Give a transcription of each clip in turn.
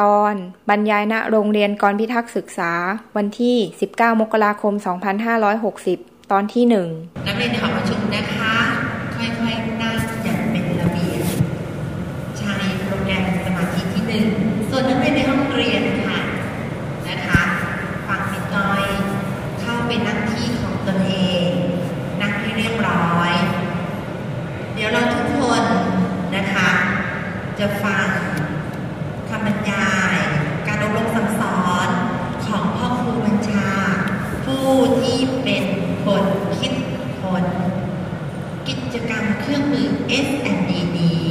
ตอนบรรยายณโรงเรียนกรพิทักษ์ศึกษา วันที่ 19 มกราคม 2560 ตอนที่ 1 นักเรียนในหอประชุมนะคะ ค่อยๆนั่งอย่างเป็นระเบียบใช้โปรแกรมสมาธิที่หนึ่ง ส่วนนักเรียนในห้องเรียนค่ะนะคะฟังปิดน้อย เข้าไปนั่งที่ของตนเอง นั่งให้เรียบร้อย เดี๋ยวเราทุกคนนะคะ จะฟังคำบรรยาย การอบรมสั่งสอนของพ่อครูบัญชา ผู้ที่เป็นคนคิดค้นกิจกรรมเครื่องมือ S&D นี้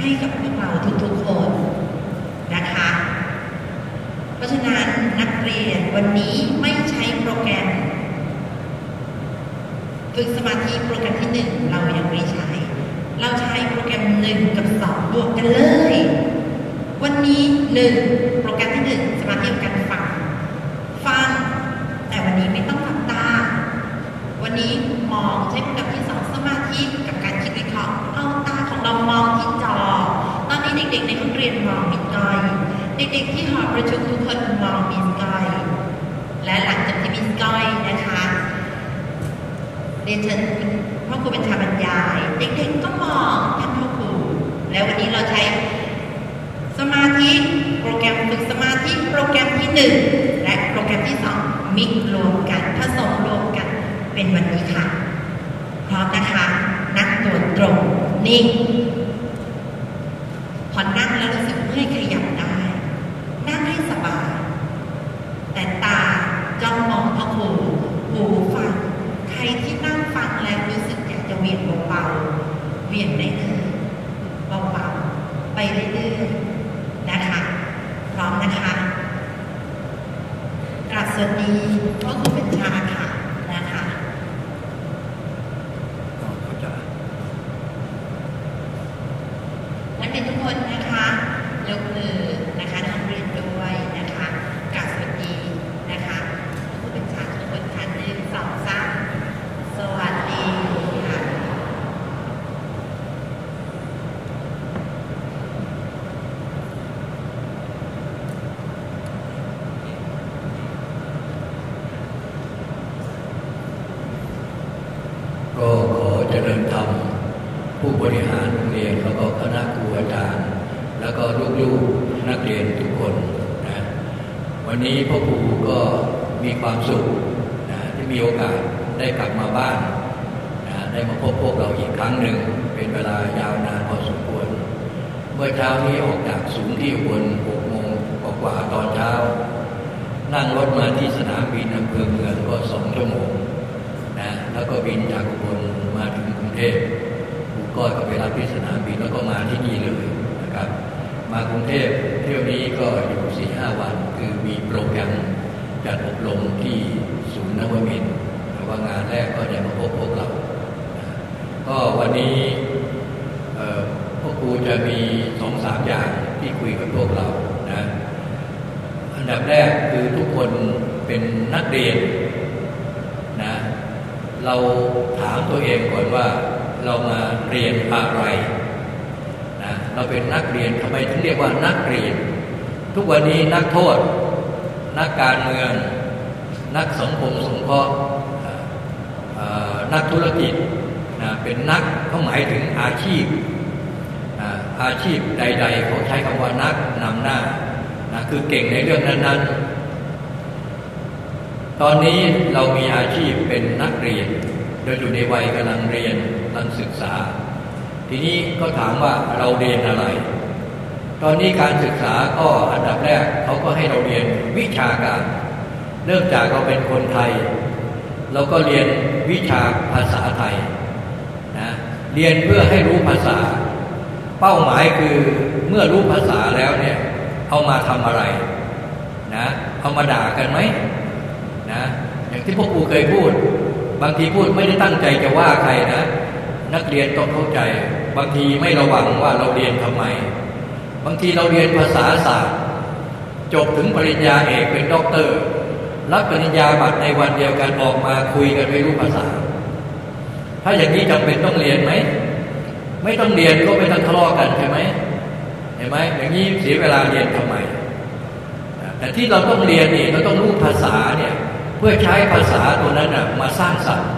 ให้กับพวกเราทุกๆคนนะคะ เพราะฉะนั้นนักเรียนวันนี้ไม่ใช้โปรแกรม ฝึกสมาธิโปรแกรมที่หนึ่งเรายังไม่ใช้ เราใช้โปรแกรมหนึ่งกับสองบวกกันเลย วันนี้หนึ่งโปรแกรมที่หนึ่งสมาธิการฟัง ฟัง แต่วันนี้ไม่ต้องหลับตา วันนี้มองใช้โปรแกรมที่สองสมาธิกับการคิดวิเคราะห์เอาตาของเรามองที่จอ ตอนนี้เด็กๆในห้องเรียนมองมิดกอย เด็กๆที่หอประชุมทุกคนมองมิดกอย และหลังจากที่มิดก้อยนะคะ เรียนเชิญพ่อครูเป็นชาบรรยาย เด็กๆก็มองท่านพ่อครู แล้ววันนี้เราใช้สมาธิโปรแกรมฝึกสมาธิโปรแกรมที่หนึ่งและโปรแกรมที่สองมิกรวมกันผสมรวมกันเป็นวันนี้ค่ะ พร้อมนะคะ นักตัวตรงนิ่งพอนั่งแล้วรู้สึกเมื่อยขยับได้ นั่งให้สบาย แต่ตาจ้องมองพ่อครูหูฟัง ใครที่นั่งฟังแล้วรู้สึกอยากจะเวียนเบาๆเวียนได้เลยเบาๆไปเรื่อยๆนะคะ พร้อมนะคะกราบสวัสดีพ่อครูเป็นชาค่ะนะคะ นักเรียนทุกคนนะคะยกมือนะคะนักเรียนด้วยนะคะกราบสวัสดีนะคะผู้เป็นชาทุกคนค่ะหนึ่งสองสามสวัสดีค่ะ ก็ขอเจริญธรรมผู้บริหารโรงเรียนแล้วก็คณะครูอาจารย์ แล้วก็ลูกๆนักเรียนทุกคนนะวันนี้พ่อครูก็มีความสุขนะที่มีโอกาสได้กลับมาบ้านนะได้มาพบพวกเราอีกครั้งหนึ่งเป็นเวลายาวนานพอสมควร เมื่อเช้านี้ออกจากศูนย์ที่อุบลหกโมงกว่าๆตอนเช้า นั่งรถมาที่สนามบินอำเภอเมืองก็สองชั่วโมง นะ แล้วก็บินจากอุบลมาถึงกรุงเทพครูก้อยก็ไปรับที่สนามบินแล้วก็มาที่นี่เลยนะครับ มากรุงเทพเที่ยวนี้ก็อยู่สี่ห้าวัน คือมีโปรแกรมจัดอบรมที่ศูนย์นวมินทร์แต่ว่างานแรกก็จะมาพบพวกเรา ก็วันนี้พ่อพวกครูจะมีสองสามอย่างที่คุยกับพวกเรานะ อันดับแรกคือทุกคนเป็นนักเรียน เราถามตัวเองก่อนว่าเรามาเรียนอะไรนะเราเป็นนักเรียนทำไมถึงเรียกว่านักเรียน ทุกวันนี้นักโทษ นักการเมือง นักสังคมสงเคราะห์อ่าอ่านักธุรกิจนะเป็นนักก็หมายถึงอาชีพอ่าอาชีพใด ๆ เขาใช้คำว่านักนำหน้านะคือเก่งในเรื่องนั้นๆ ตอนนี้เรามีอาชีพเป็นนักเรียนเราอยู่ในวัยกำลังเรียนกำลังศึกษา ทีนี้ก็ถามว่าเราเรียนอะไร ตอนนี้การศึกษาก็อันดับแรกเขาก็ให้เราเรียนวิชาการ เริ่มจากเราเป็นคนไทย เราก็เรียนวิชาภาษาไทยนะเรียนเพื่อให้รู้ภาษา เป้าหมายคือเมื่อรู้ภาษาแล้วเนี่ยเอามาทำอะไรนะเอามาด่ากันไหม นะอย่างที่พวกครูเคยพูด บางทีพูดไม่ได้ตั้งใจจะว่าใครนะ นักเรียนต้องเข้าใจ บางทีไม่ระวังว่าเราเรียนทำไม บางทีเราเรียนภาษาศาสตร์ จบถึงปริญญาเอกเป็นด็อกเตอร์รับปริญญาบัตรในวันเดียวกันออกมาคุยกันไม่รู้ภาษา ถ้าอย่างนี้จำเป็นต้องเรียนไหมไม่ต้องเรียนก็ไม่ต้องทะเลาะกันใช่ไหมเห็นไหมอย่างนี้เสียเวลาเรียนทำไมแต่ที่เราต้องเรียนนี่เราต้องรู้ภาษาเนี่ย พื่อใช้ภาษาตัวนั้นนะมาสร้างสรรค์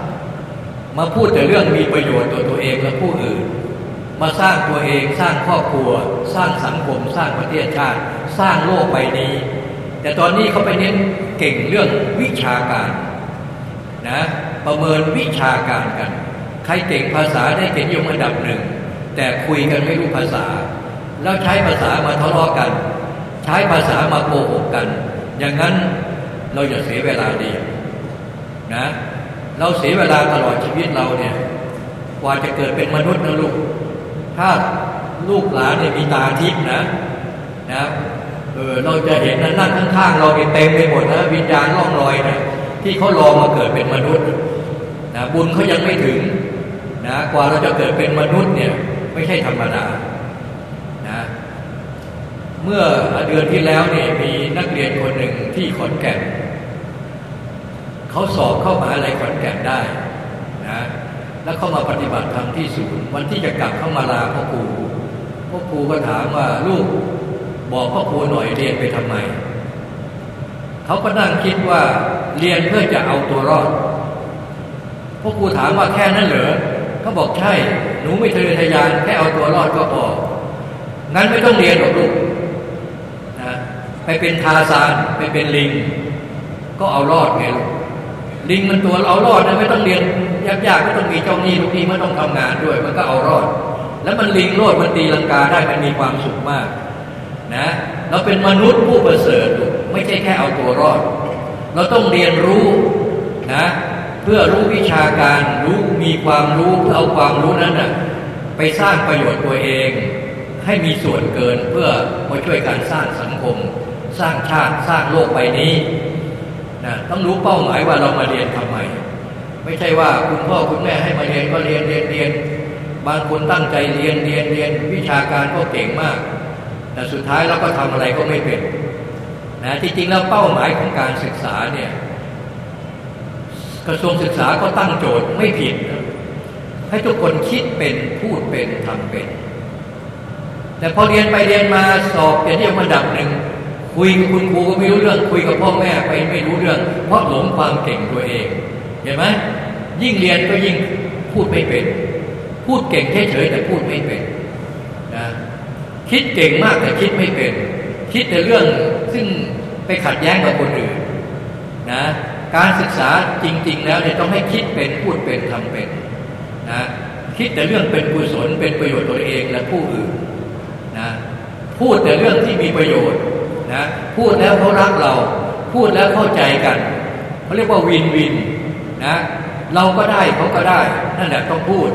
มาพูดแต่เรื่องมีประโยชน์ตัวตัวเองและผู้อื่น มาสร้างตัวเองสร้างครอบครัว สร้างสังคม สร้างประเทศชาติ สร้างโลกใบนี้ แต่ตอนนี้เขาไปเน้นเก่งเรื่องวิชาการนะประเมินวิชาการกัน ใครเก่งภาษาได้เก่งยมอันดับหนึ่ง แต่คุยกันไม่รู้ภาษา แล้วใช้ภาษามาทะเลาะกัน ใช้ภาษามาโกหกกัน อย่างนั้น เราอย่าเสียเวลาดีนะ เราเสียเวลาตลอดชีวิตเราเนี่ยกว่าจะเกิดเป็นมนุษย์นะลูก ถ้าลูกหลานเนี่ยมีตาทิพย์นะนะเออเราจะเห็นนั่นนั่งข้างๆเราเต็มไปหมดนะวิญญาณล่องลอยนะที่เขารอมาเกิดเป็นมนุษย์นะบุญเขายังไม่ถึงนะกว่าเราจะเกิดเป็นมนุษย์เนี่ยไม่ใช่ธรรมดานะเมื่อเดือนที่แล้วเนี่ยมีนักเรียนคนหนึ่งที่ขอนแก่น เขาสอบเข้ามาอะไรขอนแก่นได้นะแล้วเข้ามาปฏิบัติธรรมที่ศูนย์วันที่จะกลับเข้ามาลาพ่อครูพ่อครูก็ถามว่าลูกบอกพ่อครูหน่อยเรียนไปทำไมเขาก็นั่งคิดว่าเรียนเพื่อจะเอาตัวรอดพ่อครูถามว่าแค่นั้นเหรอเขาบอกใช่หนูไม่ทะเยทะยานแค่เอาตัวรอดก็พองั้นไม่ต้องเรียนหรอกลูกนะไปเป็นทาซานไปเป็นลิง ก็เอารอดไงลูก ลิงมันตัวเอารอดนะไม่ต้องเรียนยากๆไม่ต้องมีเจ้าหนี้ทุกนี้ไม่ต้องทำงานด้วย มันก็เอารอด แล้วมันลิงโลดมันตีลังกาได้มันมีความสุขมากนะเราเป็นมนุษย์ผู้ประเสริฐไม่ใช่แค่เอาตัวรอด เราต้องเรียนรู้นะเพื่อรู้วิชาการรู้มีความรู้เพื่อเอาความรู้นั้นน่ะไปสร้างประโยชน์ตัวเอง ให้มีส่วนเกินเพื่อมาช่วยการสร้างสังคม สร้างชาติสร้างโลกใบนี้ นะต้องรู้เป้าหมายว่าเรามาเรียนทำไม ไม่ใช่ว่าคุณพ่อคุณแม่ให้มาเรียนก็เรียนเรียนเรียน บางคนตั้งใจเรียนเรียนเรียนวิชาการก็เก่งมาก แต่สุดท้ายเราก็ทำอะไรก็ไม่เป็นนะที่จริงแล้วเป้าหมายของการศึกษาเนี่ยกระทรวงศึกษาก็ตั้งโจทย์ไม่ผิด ให้ทุกคนคิดเป็นพูดเป็นทำเป็น แต่พอเรียนไปเรียนมาสอบเกียนิยมอันดับหนึ่ง คุยกับคุณครูก็ไม่รู้เรื่อง คุยกับพ่อแม่ไปไม่รู้เรื่อง เพราะหลงความเก่งตัวเอง เห็นไหมยิ่งเรียนก็ยิ่งพูดไม่เป็น พูดเก่งเฉยๆแต่พูดไม่เป็นนะคิดเก่งมากแต่คิดไม่เป็น คิดแต่เรื่องซึ่งไปขัดแย้งกับคนอื่นนะการศึกษาจริง ๆ แล้วเนี่ยต้องให้คิดเป็นพูดเป็นทำเป็นนะคิดแต่เรื่องเป็นกุศลเป็นประโยชน์ตัวเองและผู้อื่นนะพูดแต่เรื่องที่มีประโยชน์ นะพูดแล้วเขารักเรา พูดแล้วเข้าใจกันเขาเรียกว่าวินวินนะเราก็ได้เขาก็ได้นั่นแหละต้องพูด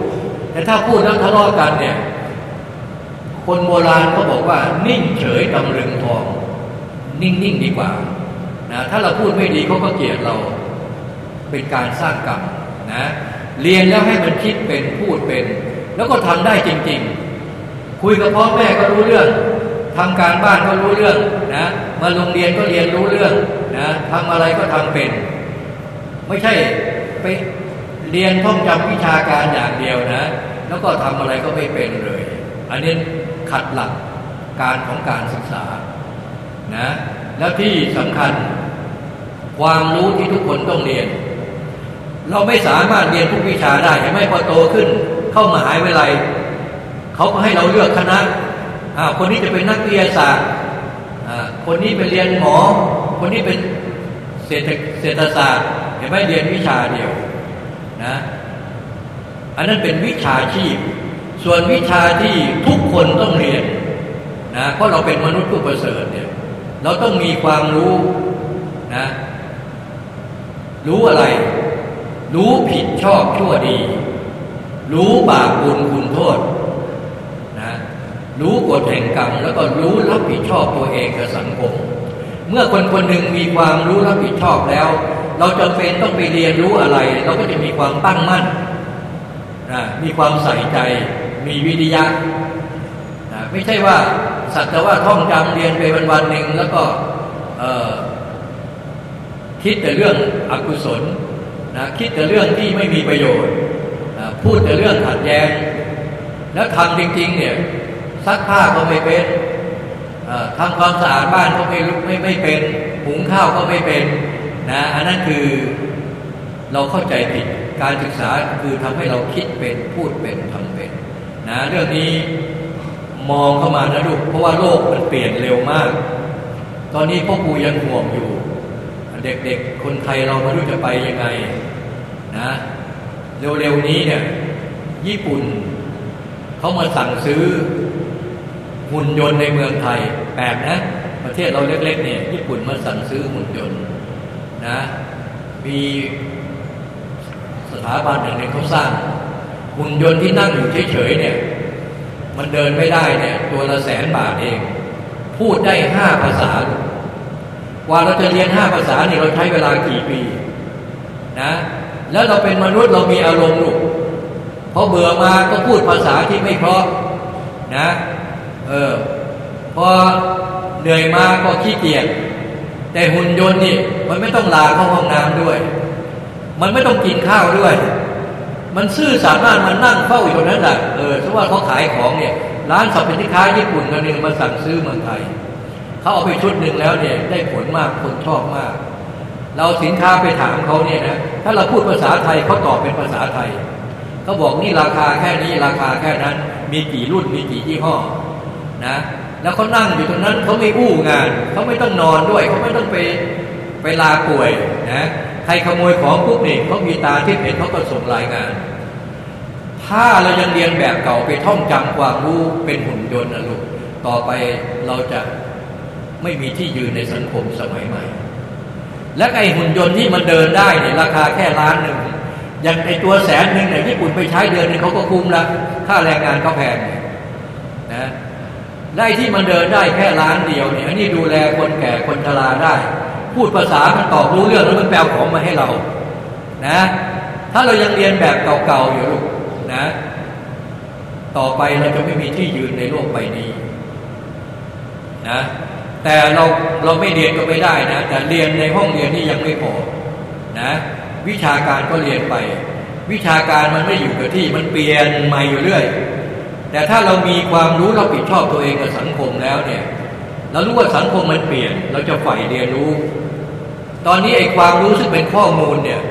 แต่ถ้าพูดแล้วทะเลาะกันเนี่ย คนโบราณก็บอกว่า นิ่งเฉยตำลึงทอง นิ่งๆดีกว่านะถ้าเราพูดไม่ดีเขาก็เกลียดเรา เป็นการสร้างกรรมนะเรียนแล้วให้มันคิดเป็นพูดเป็น แล้วก็ทำได้จริง ๆ คุยกับพ่อแม่ก็รู้เรื่องทำการบ้านก็รู้เรื่อง นะมาโรงเรียนก็เรียนรู้เรื่องนะทำอะไรก็ทำเป็น ไม่ใช่ไปเรียนท่องจำวิชาการอย่างเดียวนะ แล้วก็ทำอะไรก็ไม่เป็นเลย อันนี้ขัดหลักการของการศึกษานะแล้วที่สำคัญ ความรู้ที่ทุกคนต้องเรียน เราไม่สามารถเรียนทุกวิชาได้ใช่ไหมพอโตขึ้น เข้ามาหาวิทยาลัยเขาก็ให้เราเลือกคณะอ่าคนนี้จะเป็นนักวิทยาศาสตร์ คนนี้ไปเรียนหมอ คนนี้เป็นเศรษฐเศรษฐศาสตร์เห็นไหมเรียนวิชาเดียวนะอันนั้นเป็นวิชาชีพ ส่วนวิชาที่ทุกคนต้องเรียนนะเพราะเราเป็นมนุษย์ผู้ประเสริฐเนี่ยเราต้องมีความรู้นะรู้อะไร รู้ผิดชอบชั่วดี รู้บาปบุญคุณโทษ รู้กฎแห่งกรรมแล้วก็รู้รับผิดชอบตัวเองกับสังคม เมื่อคนคนหนึ่งมีความรู้รับผิดชอบแล้ว เราจำเป็นต้องไปเรียนรู้อะไร เราก็จะมีความตั้งมั่นนะมีความใส่ใจ มีวิทยานะไม่ใช่ว่าสักแต่ว่าท่องจำเรียนไปวันวันหนึ่งแล้วก็คิดแต่เรื่องอกุศลนะคิดแต่เรื่องที่ไม่มีประโยชน์นะพูดแต่เรื่องขัดแย้ง แล้วทำจริงๆเนี่ย ซักผ้าก็ไม่เป็นทำความสะอาดบ้านก็ไม่ไม่ไม่เป็นหุงข้าวก็ไม่เป็นนะอันนั้นคือเราเข้าใจผิดการศึกษาคือทำให้เราคิดเป็นพูดเป็นทำเป็นนะเรื่องนี้มองเข้ามานะลูกเพราะว่าโลกมันเปลี่ยนเร็วมาก ตอนนี้พ่อครูยังห่วงอยู่ เด็กๆ คนไทยเราไม่รู้จะไปยังไงนะเร็วๆนี้เนี่ยญี่ปุ่นเขามาสั่งซื้อ หุ่นยนต์ในเมืองไทย แปลกนะ ประเทศเราเล็กๆเนี่ยญี่ปุ่นมาสั่งซื้อหุ่นยนต์นะมีสถาบันหนึ่งเนี่ยเขาสร้าง หุ่นยนต์ที่นั่งอยู่เฉยๆเนี่ย มันเดินไม่ได้เนี่ย ตัวละแสนบาทเอง พูดได้ห้าภาษา กว่าเราจะเรียนห้าภาษาเนี่ยเราใช้เวลากี่ปีนะแล้วเราเป็นมนุษย์เรามีอารมณ์ลูกพอเบื่อมาก็พูดภาษาที่ไม่เพราะนะ เออ พอเหนื่อยมาก็ขี้เกียจแต่หุ่นยนต์นี่มันไม่ต้องลาเข้าห้องน้ำด้วย มันไม่ต้องกินข้าวด้วย มันซื่อสามารถมันนั่งเฝ้าอยู่ตรงนั้นแหละเออเพราะว่าเขาขายของเนี่ย ร้านสัพพิค้าญี่ปุ่นกันหนึ่งมาสั่งซื้อเมืองไทยเขาเอาไปชุดหนึ่งแล้วเนี่ย ได้ผลมากคนชอบมาก เราสินค้าไปถามเขาเนี่ยนะถ้าเราพูดภาษาไทยเขาตอบเป็นภาษาไทยเขาบอกนี่ราคาแค่นี้ราคาแค่นั้น มีกี่รุ่นมีกี่ยี่ห้อ นะแล้วเขานั่งอยู่ตรงนั้นเขาไม่อู้งานเขาไม่ต้องนอนด้วยเขาไม่ต้องไปไปลาป่วยนะใครขโมยของพวกนี้เขามีตาที่เห็นเขาก็ส่งรายงาน ถ้าเรายังเรียนแบบเก่าไปท่องจำความรู้เป็นหุ่นยนต์นะลูกต่อไปเราจะไม่มีที่ยืนในสังคมสมัยใหม่ และไอหุ่นยนต์ที่มันเดินได้เนี่ยราคาแค่ล้านหนึ่งอย่างไอตัวแสนหนึ่งเนี่ยญี่ปุ่นไปใช้เดือนนึงเขาก็คุ้มละค่าแรงงานเขาแพงนะ ได้ที่มันเดินได้แค่ล้านเดียวเนี่ยนนี้ดูแลคนแก่คนชราได้ พูดภาษามันตอบรู้เรื่องแล้วมันแปลของมาให้เรานะ ถ้าเรายังเรียนแบบเก่าๆอยู่ลูกนะ ต่อไปเราจะไม่มีที่ยืนในโลกใบนี้นะแต่เราเราไม่เรียนก็ไม่ได้นะ แต่เรียนในห้องเรียนนี่ยังไม่พอนะวิชาการก็เรียนไป วิชาการมันไม่อยู่กับที่มันเปลี่ยนใหม่อยู่เรื่อย แต่ถ้าเรามีความรู้เราผิดชอบตัวเองกับสังคมแล้วเนี่ยเรารู้ว่าสังคมมันเปลี่ยน เราจะใฝ่เรียนรู้ ตอนนี้ไอ้ความรู้ซึ่งเป็นข้อมูลเนี่ย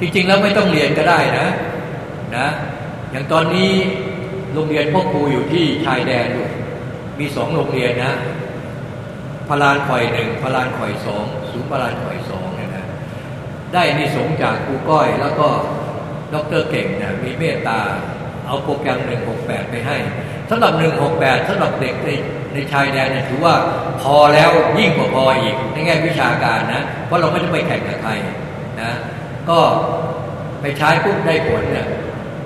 จริงๆแล้วไม่ต้องเรียนก็ได้นะนะอย่างตอนนี้โรงเรียนพ่อครูอยู่ที่ชายแดนอยู่มีสองโรงเรียนนะพลานข่อยหนึ่งพลานข่อยสองสูงพลานข่อยสองเนี่ยนะได้นิสงจากครูก้อย แล้วก็ดรเก่งเนี่ยมีเมตตา เอาโปรแกรม 168 ไปให้สำหรับ 168สำหรับเด็กในในชายแดนเนี่ยถือว่าพอแล้วยิ่งกว่าพออีกในแง่วิชาการนะ เพราะเราไม่ได้ไปแข่งกับใครนะก็ไปใช้ปุ๊บได้ผลเนี่ย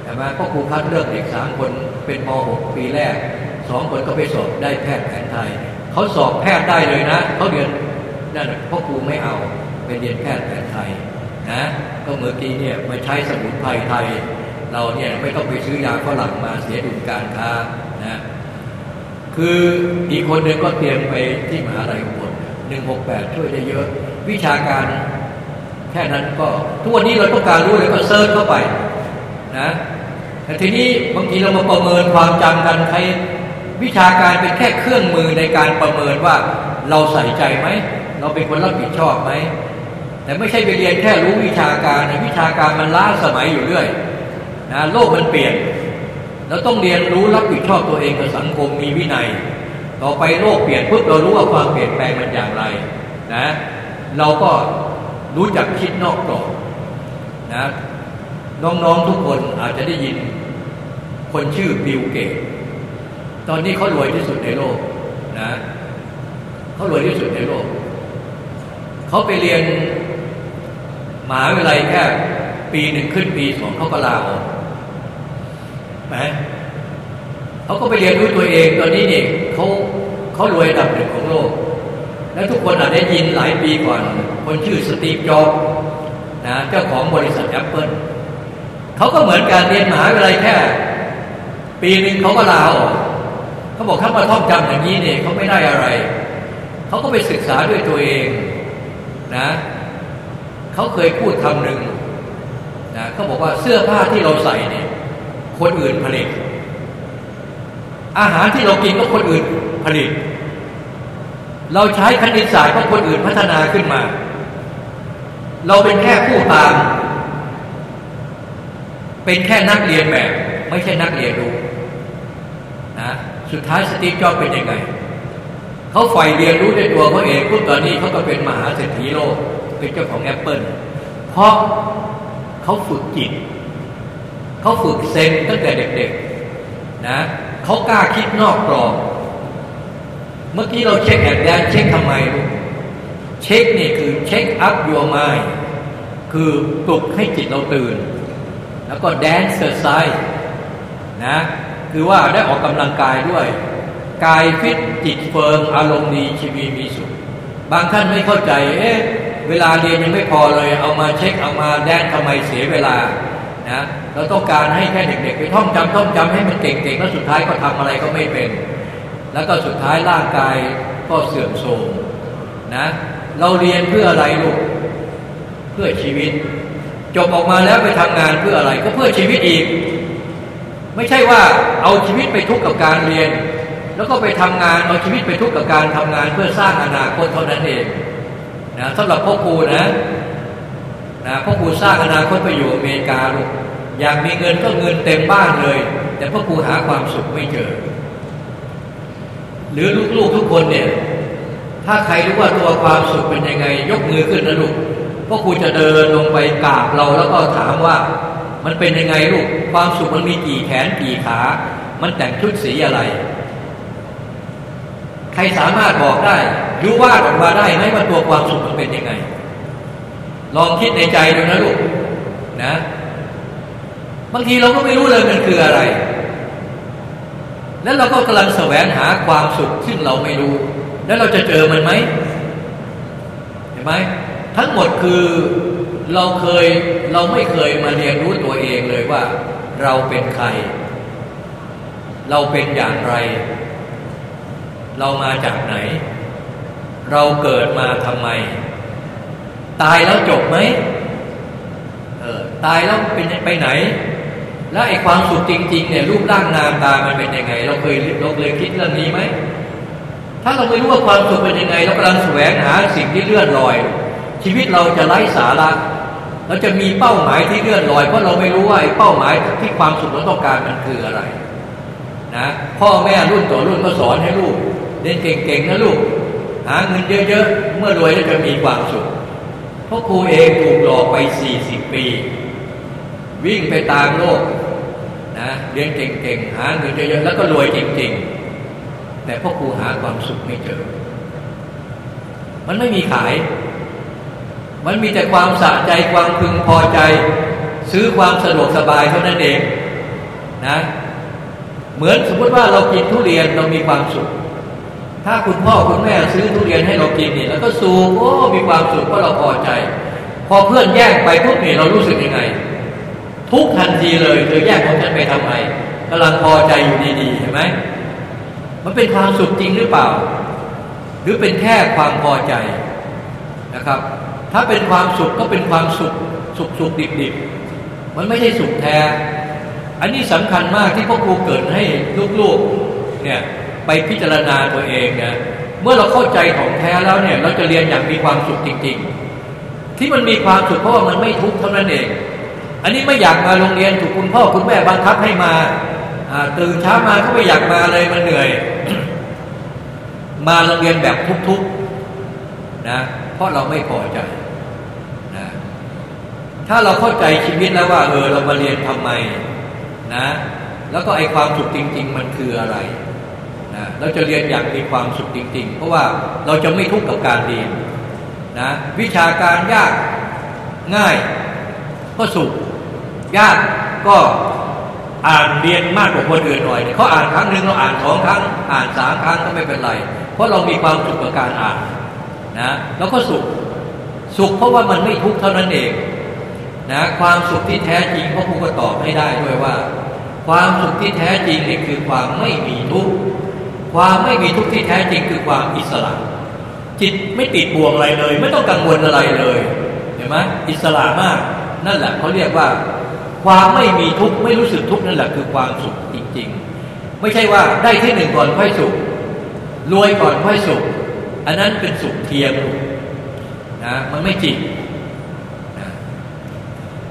ใช่ไหมก็ครูคัดเลือกเด็กสามคนเป็นม .6 ปีแรกสองคนก็ไปสอบได้แพทย์แผนไทยเขาสอบแพทย์ได้เลยนะเขาเรียนนั่นเพราะครูไม่เอาไปเรียนแพทย์แผนไทยนะก็เมื่อกี้เนี่ยมาใช้สมุนไพรไทย เราเนี่ยไม่ต้องไปซื้อยาฝรั่งมาเสียดุลการค้านะคืออีกคนหนึ่งก็เตรียมไปที่มหาลัยอุบลหนึ่งหกแปดช่วยได้เยอะ วิชาการแค่นั้นก็ทุกวันนี้เราต้องการรู้เลยก็เซิร์ชเข้าไปนะแต่ทีนี้บางทีเรามาประเมินความจำกันใครวิชาการเป็นแค่เครื่องมือในการประเมินว่าเราใส่ใจไหม เราเป็นคนรับผิดชอบไหม แต่ไม่ใช่ไปเรียนแค่รู้วิชาการนะวิชาการมันล้าสมัยอยู่เรื่อย นะโลกมันเปลี่ยน เราต้องเรียนรู้รับผิดชอบตัวเองกับสังคมมีวินัย ต่อไปโลกเปลี่ยนปุ๊บเรารู้ว่าความเปลี่ยนแปลงมันอย่างไรนะเราก็รู้จักคิดนอกกรอบนะน้องๆทุกคนอาจจะได้ยิน คนชื่อบิลเกตตอนนี้เขารวยที่สุดในโลกนะเขารวยที่สุดในโลก เขาไปเรียนมหาวิทยาลัยแค่ปีหนึ่งขึ้นปีสองเขาก็ลาออก นะเขาก็ไปเรียนรู้ตัวเองตอนนี้เนี่ยเขาเขารวยดับหนึ่งของโลก และทุกคนอาจได้ยินหลายปีก่อน คนชื่อสตีฟจ็อบนะเจ้าของบริษัทแอปเปิลเขาก็เหมือนการเรียนมหาวิทยาลัยแค่ ปีหนึ่งเขาก็ลาออกเขาบอกถ้ามาท่องจำอย่างนี้เนี่ยเขาไม่ได้อะไร เขาก็ไปศึกษาด้วยตัวเองนะเขาเคยพูดคำหนึ่งนะเขาบอกว่าเสื้อผ้าที่เราใส่เนี่ย คนอื่นผลิต อาหารที่เรากินก็คนอื่นผลิต เราใช้คณิตศาสตร์ของคนอื่นพัฒนาขึ้นมา เราเป็นแค่ผู้ตาม เป็นแค่นักเลียนแบบ ไม่ใช่นักเรียนรู้นะสุดท้ายสตีฟจ็อบเป็นยังไงเขาใฝ่เรียนรู้ในตัวเขาเองพวกตอนนี้เขาก็เป็นมหาเศรษฐีโลก เป็นเจ้าของแอปเปิลเพราะเขาฝึกจิต เขาฝึกเซนตั้งแต่เด็กๆนะเขากล้าคิดนอกกรอบ เมื่อกี้เรา shake and dance shake ทำไมลูก shake นี่คือ shake up your mind คือปลุกให้จิตเราตื่น แล้วก็ dancercise นะคือว่าได้ออกกำลังกายด้วย กายฟิตจิตเฟิร์มอารมณ์ดีชีวิตมีสุข บางท่านไม่เข้าใจเอ๊ะเวลาเรียนยังไม่พอเลย เอามา shake เอามา dance ทำไมเสียเวลา นะเราต้องการให้แค่เด็กๆไปท่องจำท่องจำให้มันเก่งๆแล้วสุดท้ายก็ทำอะไรก็ไม่เป็น แล้วก็สุดท้ายร่างกายก็เสื่อมโทรมนะเราเรียนเพื่ออะไรลูกเพื่อชีวิต จบออกมาแล้วไปทำงานเพื่ออะไรก็เพื่อชีวิตอีก ไม่ใช่ว่าเอาชีวิตไปทุกข์กับการเรียน แล้วก็ไปทำงานเอาชีวิตไปทุกข์กับการทำงานเพื่อสร้างอนาคตเท่านั้นเองนะสำหรับพ่อครูนะ นะพ่อครูสร้างอนาคตไปอยู่อเมริกาลูกอยากมีเงินก็เงินเต็มบ้านเลย แต่พ่อครูหาความสุขไม่เจอ หรือลูกๆทุกคนเนี่ย ถ้าใครรู้ว่าตัวความสุขเป็นยังไง ยกมือขึ้นนะลูกพ่อครูจะเดินลงไปกราบเราแล้วก็ถามว่า มันเป็นยังไงลูกความสุขมันมีกี่แขนกี่ขา มันแต่งชุดสีอะไร ใครสามารถบอกได้รู้วาดออกมาได้ไหมว่าตัวความสุขมันเป็นยังไง ลองคิดในใจดูนะลูกนะ บางทีเราก็ไม่รู้เลยมันคืออะไร แล้วเราก็กำลังแสวงหาความสุขซึ่งเราไม่รู้ แล้วเราจะเจอมันไหมเห็นไหมทั้งหมดคือเราเคยเราไม่เคยมาเรียนรู้ตัวเองเลยว่า เราเป็นใคร เราเป็นอย่างไร เรามาจากไหน เราเกิดมาทำไม ตายแล้วจบไหมเออตายแล้วเป็นไปไหน แล้วไอ้ความสุขจริง ๆ เนี่ยรูปร่างนามตามันเป็นยังไง เราเคยเราเคยคิดเรื่องนี้ไหมถ้าเราไม่รู้ว่าความสุขเป็นยังไงเรากำลังแสวงหาสิ่งที่เลื่อนลอย ชีวิตเราจะไร้สาระเราจะมีเป้าหมายที่เลื่อนลอย เพราะเราไม่รู้ว่าไอ้เป้าหมายที่ความสุขเราต้องการมันคืออะไรนะพ่อแม่รุ่นต่อรุ่นก็สอนให้ลูกเรียนเก่งๆนะลูก หาเงินเยอะๆ เมื่อรวยแล้วจะมีความสุข พราะครูเองถูกหลอกไปสี่สิบปี วิ่งไปตามโลกนะเรียนเก่งๆ หาเงินเยอะๆแล้วก็รวยจริงๆ แต่พ่อครูหาความสุขไม่เจอ มันไม่มีขาย มันมีแต่ความสะใจความพึงพอใจ ซื้อความสะดวกสบายเท่านั้นเองนะเหมือนสมมติว่าเรากินทุเรียนเรามีความสุข ถ้าคุณพ่อคุณแม่ซื้อทุเรียนให้เรากินเนี่ยแล้วก็สูบโอ้มีความสุขเพราะเราพอใจ พอเพื่อนแย่งไปปุ๊บนี่เรารู้สึกยังไง ทุกทันทีเลยเธอแย่งของฉันไปทำไมกำลังพอใจอยู่ดีๆเห็นไหมมันเป็นความสุขจริงหรือเปล่า หรือเป็นแค่ความพอใจนะครับ ถ้าเป็นความสุขก็เป็นความสุขสุขสุขดิบดิบมันไม่ใช่สุขแท้ อันนี้สำคัญมากที่พ่อครูเกิดให้ลูกๆเนี่ย ไปพิจารณาตัวเองนะเมื่อเราเข้าใจของแท้แล้วเนี่ย เราจะเรียนอย่างมีความสุขจริง ๆ ที่มันมีความสุขเพราะว่ามันไม่ทุกข์เท่านั้นเอง อันนี้ไม่อยากมาโรงเรียนถูกคุณพ่อคุณแม่บังคับให้มาตื่นเช้ามาก็ไม่อยากมาเลยมันเหนื่อย มาโรงเรียนแบบทุกๆนะเพราะเราไม่พอใจนะถ้าเราเข้าใจชีวิตแล้วว่าเออเรามาเรียนทำไมนะ แล้วก็ไอความสุขจริง ๆ มันคืออะไร นะเราจะเรียนอย่างมีความสุขจริงๆ เพราะว่าเราจะไม่ทุกข์กับการเรียนนะวิชาการยากง่ายก็สุขยากก็อ่านเรียนมากกว่าคนอื่นหน่อยเขาอ่านครั้งหนึ่งเราอ่านสองครั้ง อ่านสามครั้งก็ไม่เป็นไร เพราะเรามีความสุขกับการอ่านนะแล้วก็สุขสุขเพราะว่ามันไม่ทุกข์เท่านั้นเองนะความสุขที่แท้จริงพระพุทธก็ตอบให้ได้ด้วยว่า ความสุขที่แท้จริงนี่คือความไม่มีทุกข์ ความไม่มีทุกข์ที่แท้จริงคือความอิสระ จิตไม่ติดบ่วงอะไรเลย ไม่ต้องกังวลอะไรเลยเห็นไหมอิสระมาก นั่นแหละเขาเรียกว่า ความไม่มีทุกข์ไม่รู้สึกทุกข์นั่นแหละคือความสุขจริง ๆ ไม่ใช่ว่าได้ที่หนึ่งก่อนค่อยสุขรวยก่อนค่อยสุข อันนั้นเป็นสุขเทียมนะมันไม่จริง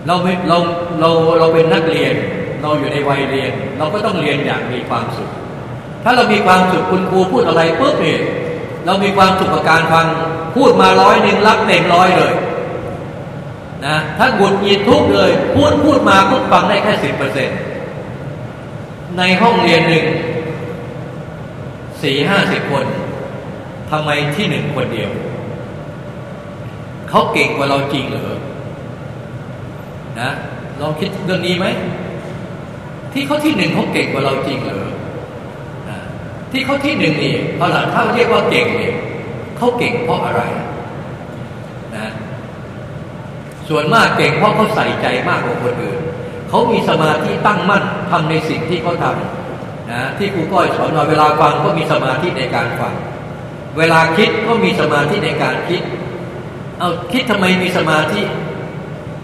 เราเราเราเราเป็นนักเรียน เราอยู่ในวัยเรียน เราก็ต้องเรียนอย่างมีความสุข ถ้าเรามีความสุขคุณครูพูดอะไรปุ๊บเนี่ยเรามีความสุขกับการฟังพูดมาร้อยหนึ่งรับเต็มร้อยเลยนะถ้าบุดหงิดทุกเลย พูดพูดมาปุ๊บฟังได้แค่สิบเปอร์เซ็นในห้องเรียนหนึ่งสี่ห้าสิบคนทำไมที่หนึ่งคนเดียว เขาเก่งกว่าเราจริงเหรอนะลองคิดเรื่องนี้ไหมที่เขาที่หนึ่งเขาเก่งกว่าเราจริงเหรอ ที่เขาที่หนึ่งนี่พอหลังเขาเรียกว่าเก่งเนี่ยเขาเก่งเพราะอะไรนะส่วนมากเก่งเพราะเขาใส่ใจมากกว่าคนอื่นเขามีสมาธิตั้งมั่นทำในสิ่งที่เขาทำนะที่ครูก้อยสอนเราเวลาฟังก็มีสมาธิในการฟัง เวลาคิดก็มีสมาธิในการคิด เอาคิดทำไมมีสมาธิ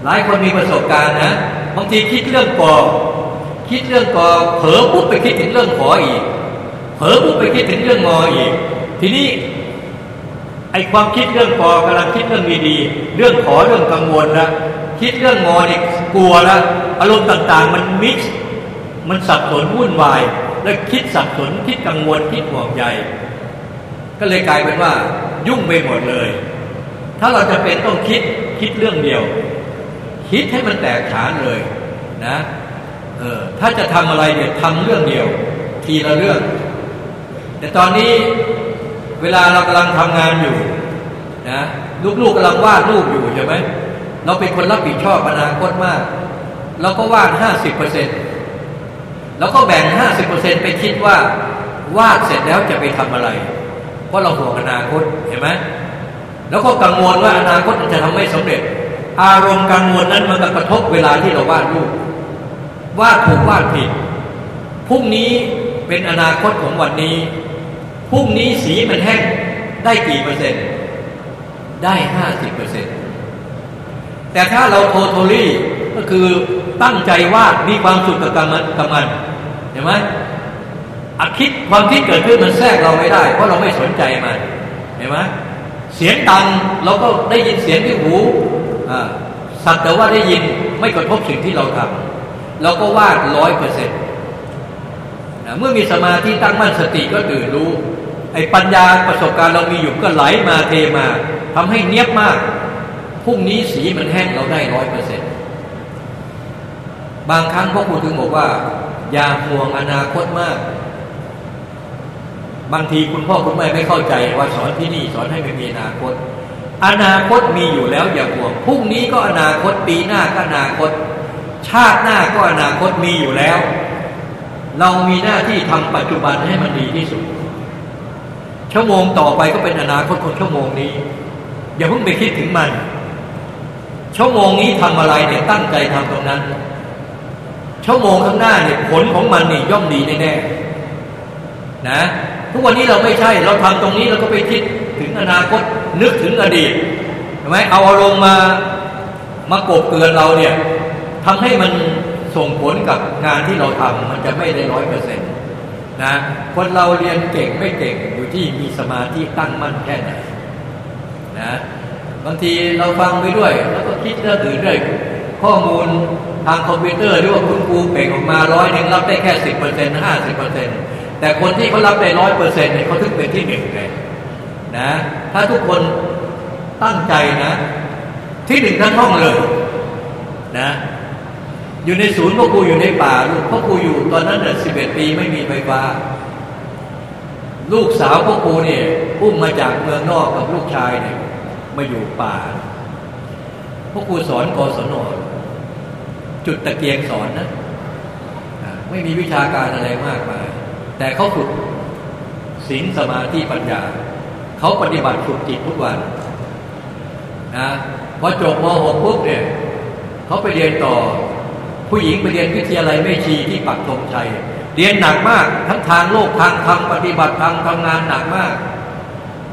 หลายคนมีประสบการณ์นะบางทีคิดเรื่องกอคิดเรื่องกอเผลอปุ๊บไปคิดถึงเรื่องขออีก ลอปุ๊บไปคิดถึงเรื่องงออีก ทีนี้ไอความคิดเรื่องกอกำลังคิดเรื่องดีๆเรื่องขอเรื่องกังวลแล้วคิดเรื่องงอเนี่ยกลัวล้วอารมณ์ต่างๆ มันมิกซ์มันสับสนวุ่นวาย แล้วคิดสับสนคิดกังวลคิดห่วงใยก็เลยกลายเป็นว่า ยุ่งไปหมดเลย ถ้าเราจะเป็นต้องคิดคิดเรื่องเดียว คิดให้มันแตกฉานเลยนะเออถ้าจะทำอะไรเนี่ยทำเรื่องเดียว ทีละเรื่อง แต่ตอนนี้เวลาเรากำลังทำงานอยู่นะลูกๆกำลังวาดรูปอยู่ใช่ไหมเราเป็นคนรับผิดชอบอนาคตมาก เราก็วาดห้าสิบเปอร์เซ็นต์แล้วก็แบ่งห้าสิบเปอร์เซ็นต์ไปคิดว่าวาดเสร็จแล้วจะไปทำอะไร เพราะเราห่วงอนาคตเห็นไหมแล้วก็กังวลว่าอนาคตจะทำไม่สำเร็จ อารมณ์กังวลนั้นมันกระทบเวลาที่เราวาดรูปวาดถูกวาดผิดพรุ่งนี้เป็นอนาคตของวันนี้ พรุ่งนี้สีมันแห้งได้กี่เปอร์เซ็นต์ ได้ห้าสิบเปอร์เซ็นต์แต่ถ้าเราโทโทลี่ก็คือตั้งใจวาดมีความสุขกับมันกับมันเห็นไหมอคิดความคิดเกิดขึ้นมันแทรกเราไม่ได้ เพราะเราไม่สนใจมันเห็นไหมเสียงดังเราก็ได้ยินเสียงที่หูสัตว์แต่ว่าได้ยินไม่กระทบสิ่งที่เราทำเราก็วาดร้อยเปอร์เซ็นต์เมื่อมีสมาธิตั้งมั่นสติก็ตื่นรู้ ไอ้ปัญญาประสบการณ์เรามีอยู่ก็ไหลมาเทมาทำให้เนียบมากพรุ่งนี้สีมันแห้งเราได้ร้อยเปอร์เซ็นต์บางครั้งพ่อครูถึงบอกว่า อย่าห่วงอนาคตมาก บางทีคุณพ่อคุณแม่ไม่เข้าใจว่าสอนที่นี่สอนให้ไม่มีอนาคต อนาคตมีอยู่แล้วอย่าห่วงพรุ่งนี้ก็อนาคตปีหน้าก็อนาคต ชาติหน้าก็อนาคตมีอยู่แล้ว เรามีหน้าที่ทำปัจจุบันให้มันดีที่สุด ชั่วโมงต่อไปก็เป็นอนาคตของชั่วโมงนี้ อย่าเพิ่งไปคิดถึงมัน ชั่วโมงนี้ทำอะไรเนี่ยตั้งใจทำตรงนั้น ชั่วโมงข้างหน้าเนี่ยผลของมันนี่ย่อมดีแน่ๆนะทุกวันนี้เราไม่ใช่ เราทำตรงนี้เราก็ไปคิดถึงอนาคตนึกถึงอดีตใช่ไหมเอาอารมณ์มามากบเกลือนเราเนี่ยทำให้มันส่งผลกับงานที่เราทำมันจะไม่ได้ร้อยเปอร์เซ็นต์ นะคนเราเรียนเก่งไม่เก่งอยู่ที่มีสมาธิตั้งมั่นแค่ไหนนะบางทีเราฟังไปด้วย แล้วก็คิดเรื่องอื่นด้วยข้อมูลทางคอมพิวเตอร์หรือว่าคุณครูเป่งออกมาร้อยหนึ่งรับได้แค่สิบเปอร์เซ็นต์ห้าสิบเปอร์เซ็นต์แต่คนที่เขารับได้ร้อยเปอร์เซ็นต์เนี่ยเขาถึงเป็นที่หนึ่งเลยนะถ้าทุกคนตั้งใจนะ ที่หนึ่งทั้งห้องเลยนะ อยู่ในศูนย์พ่อครูอยู่ในป่าลูกพ่อครูอยู่ตอนนั้นเนี่ยสิบเอ็ดปีไม่มีไฟฟ้า ลูกสาวพ่อครูเนี่ยอุ้มมาจากเมืองนอกกับลูกชายเนี่ยมาอยู่ป่าพ่อครูสอนกศนจุดตะเกียงสอนนะไม่มีวิชาการอะไรมากมายแต่เขาฝึกศีลสมาธิปัญญา เขาปฏิบัติฝึกจิตทุกวันนะพอจบม .6 ปุ๊บเนี่ยเขาไปเรียนต่อ ผู้หญิงไปเรียนวิทยาลัยไม่ชีที่ปักธงชัยเรียนหนักมากทั้งทางโลกทางธรรมปฏิบัติทางทำงานหนักมาก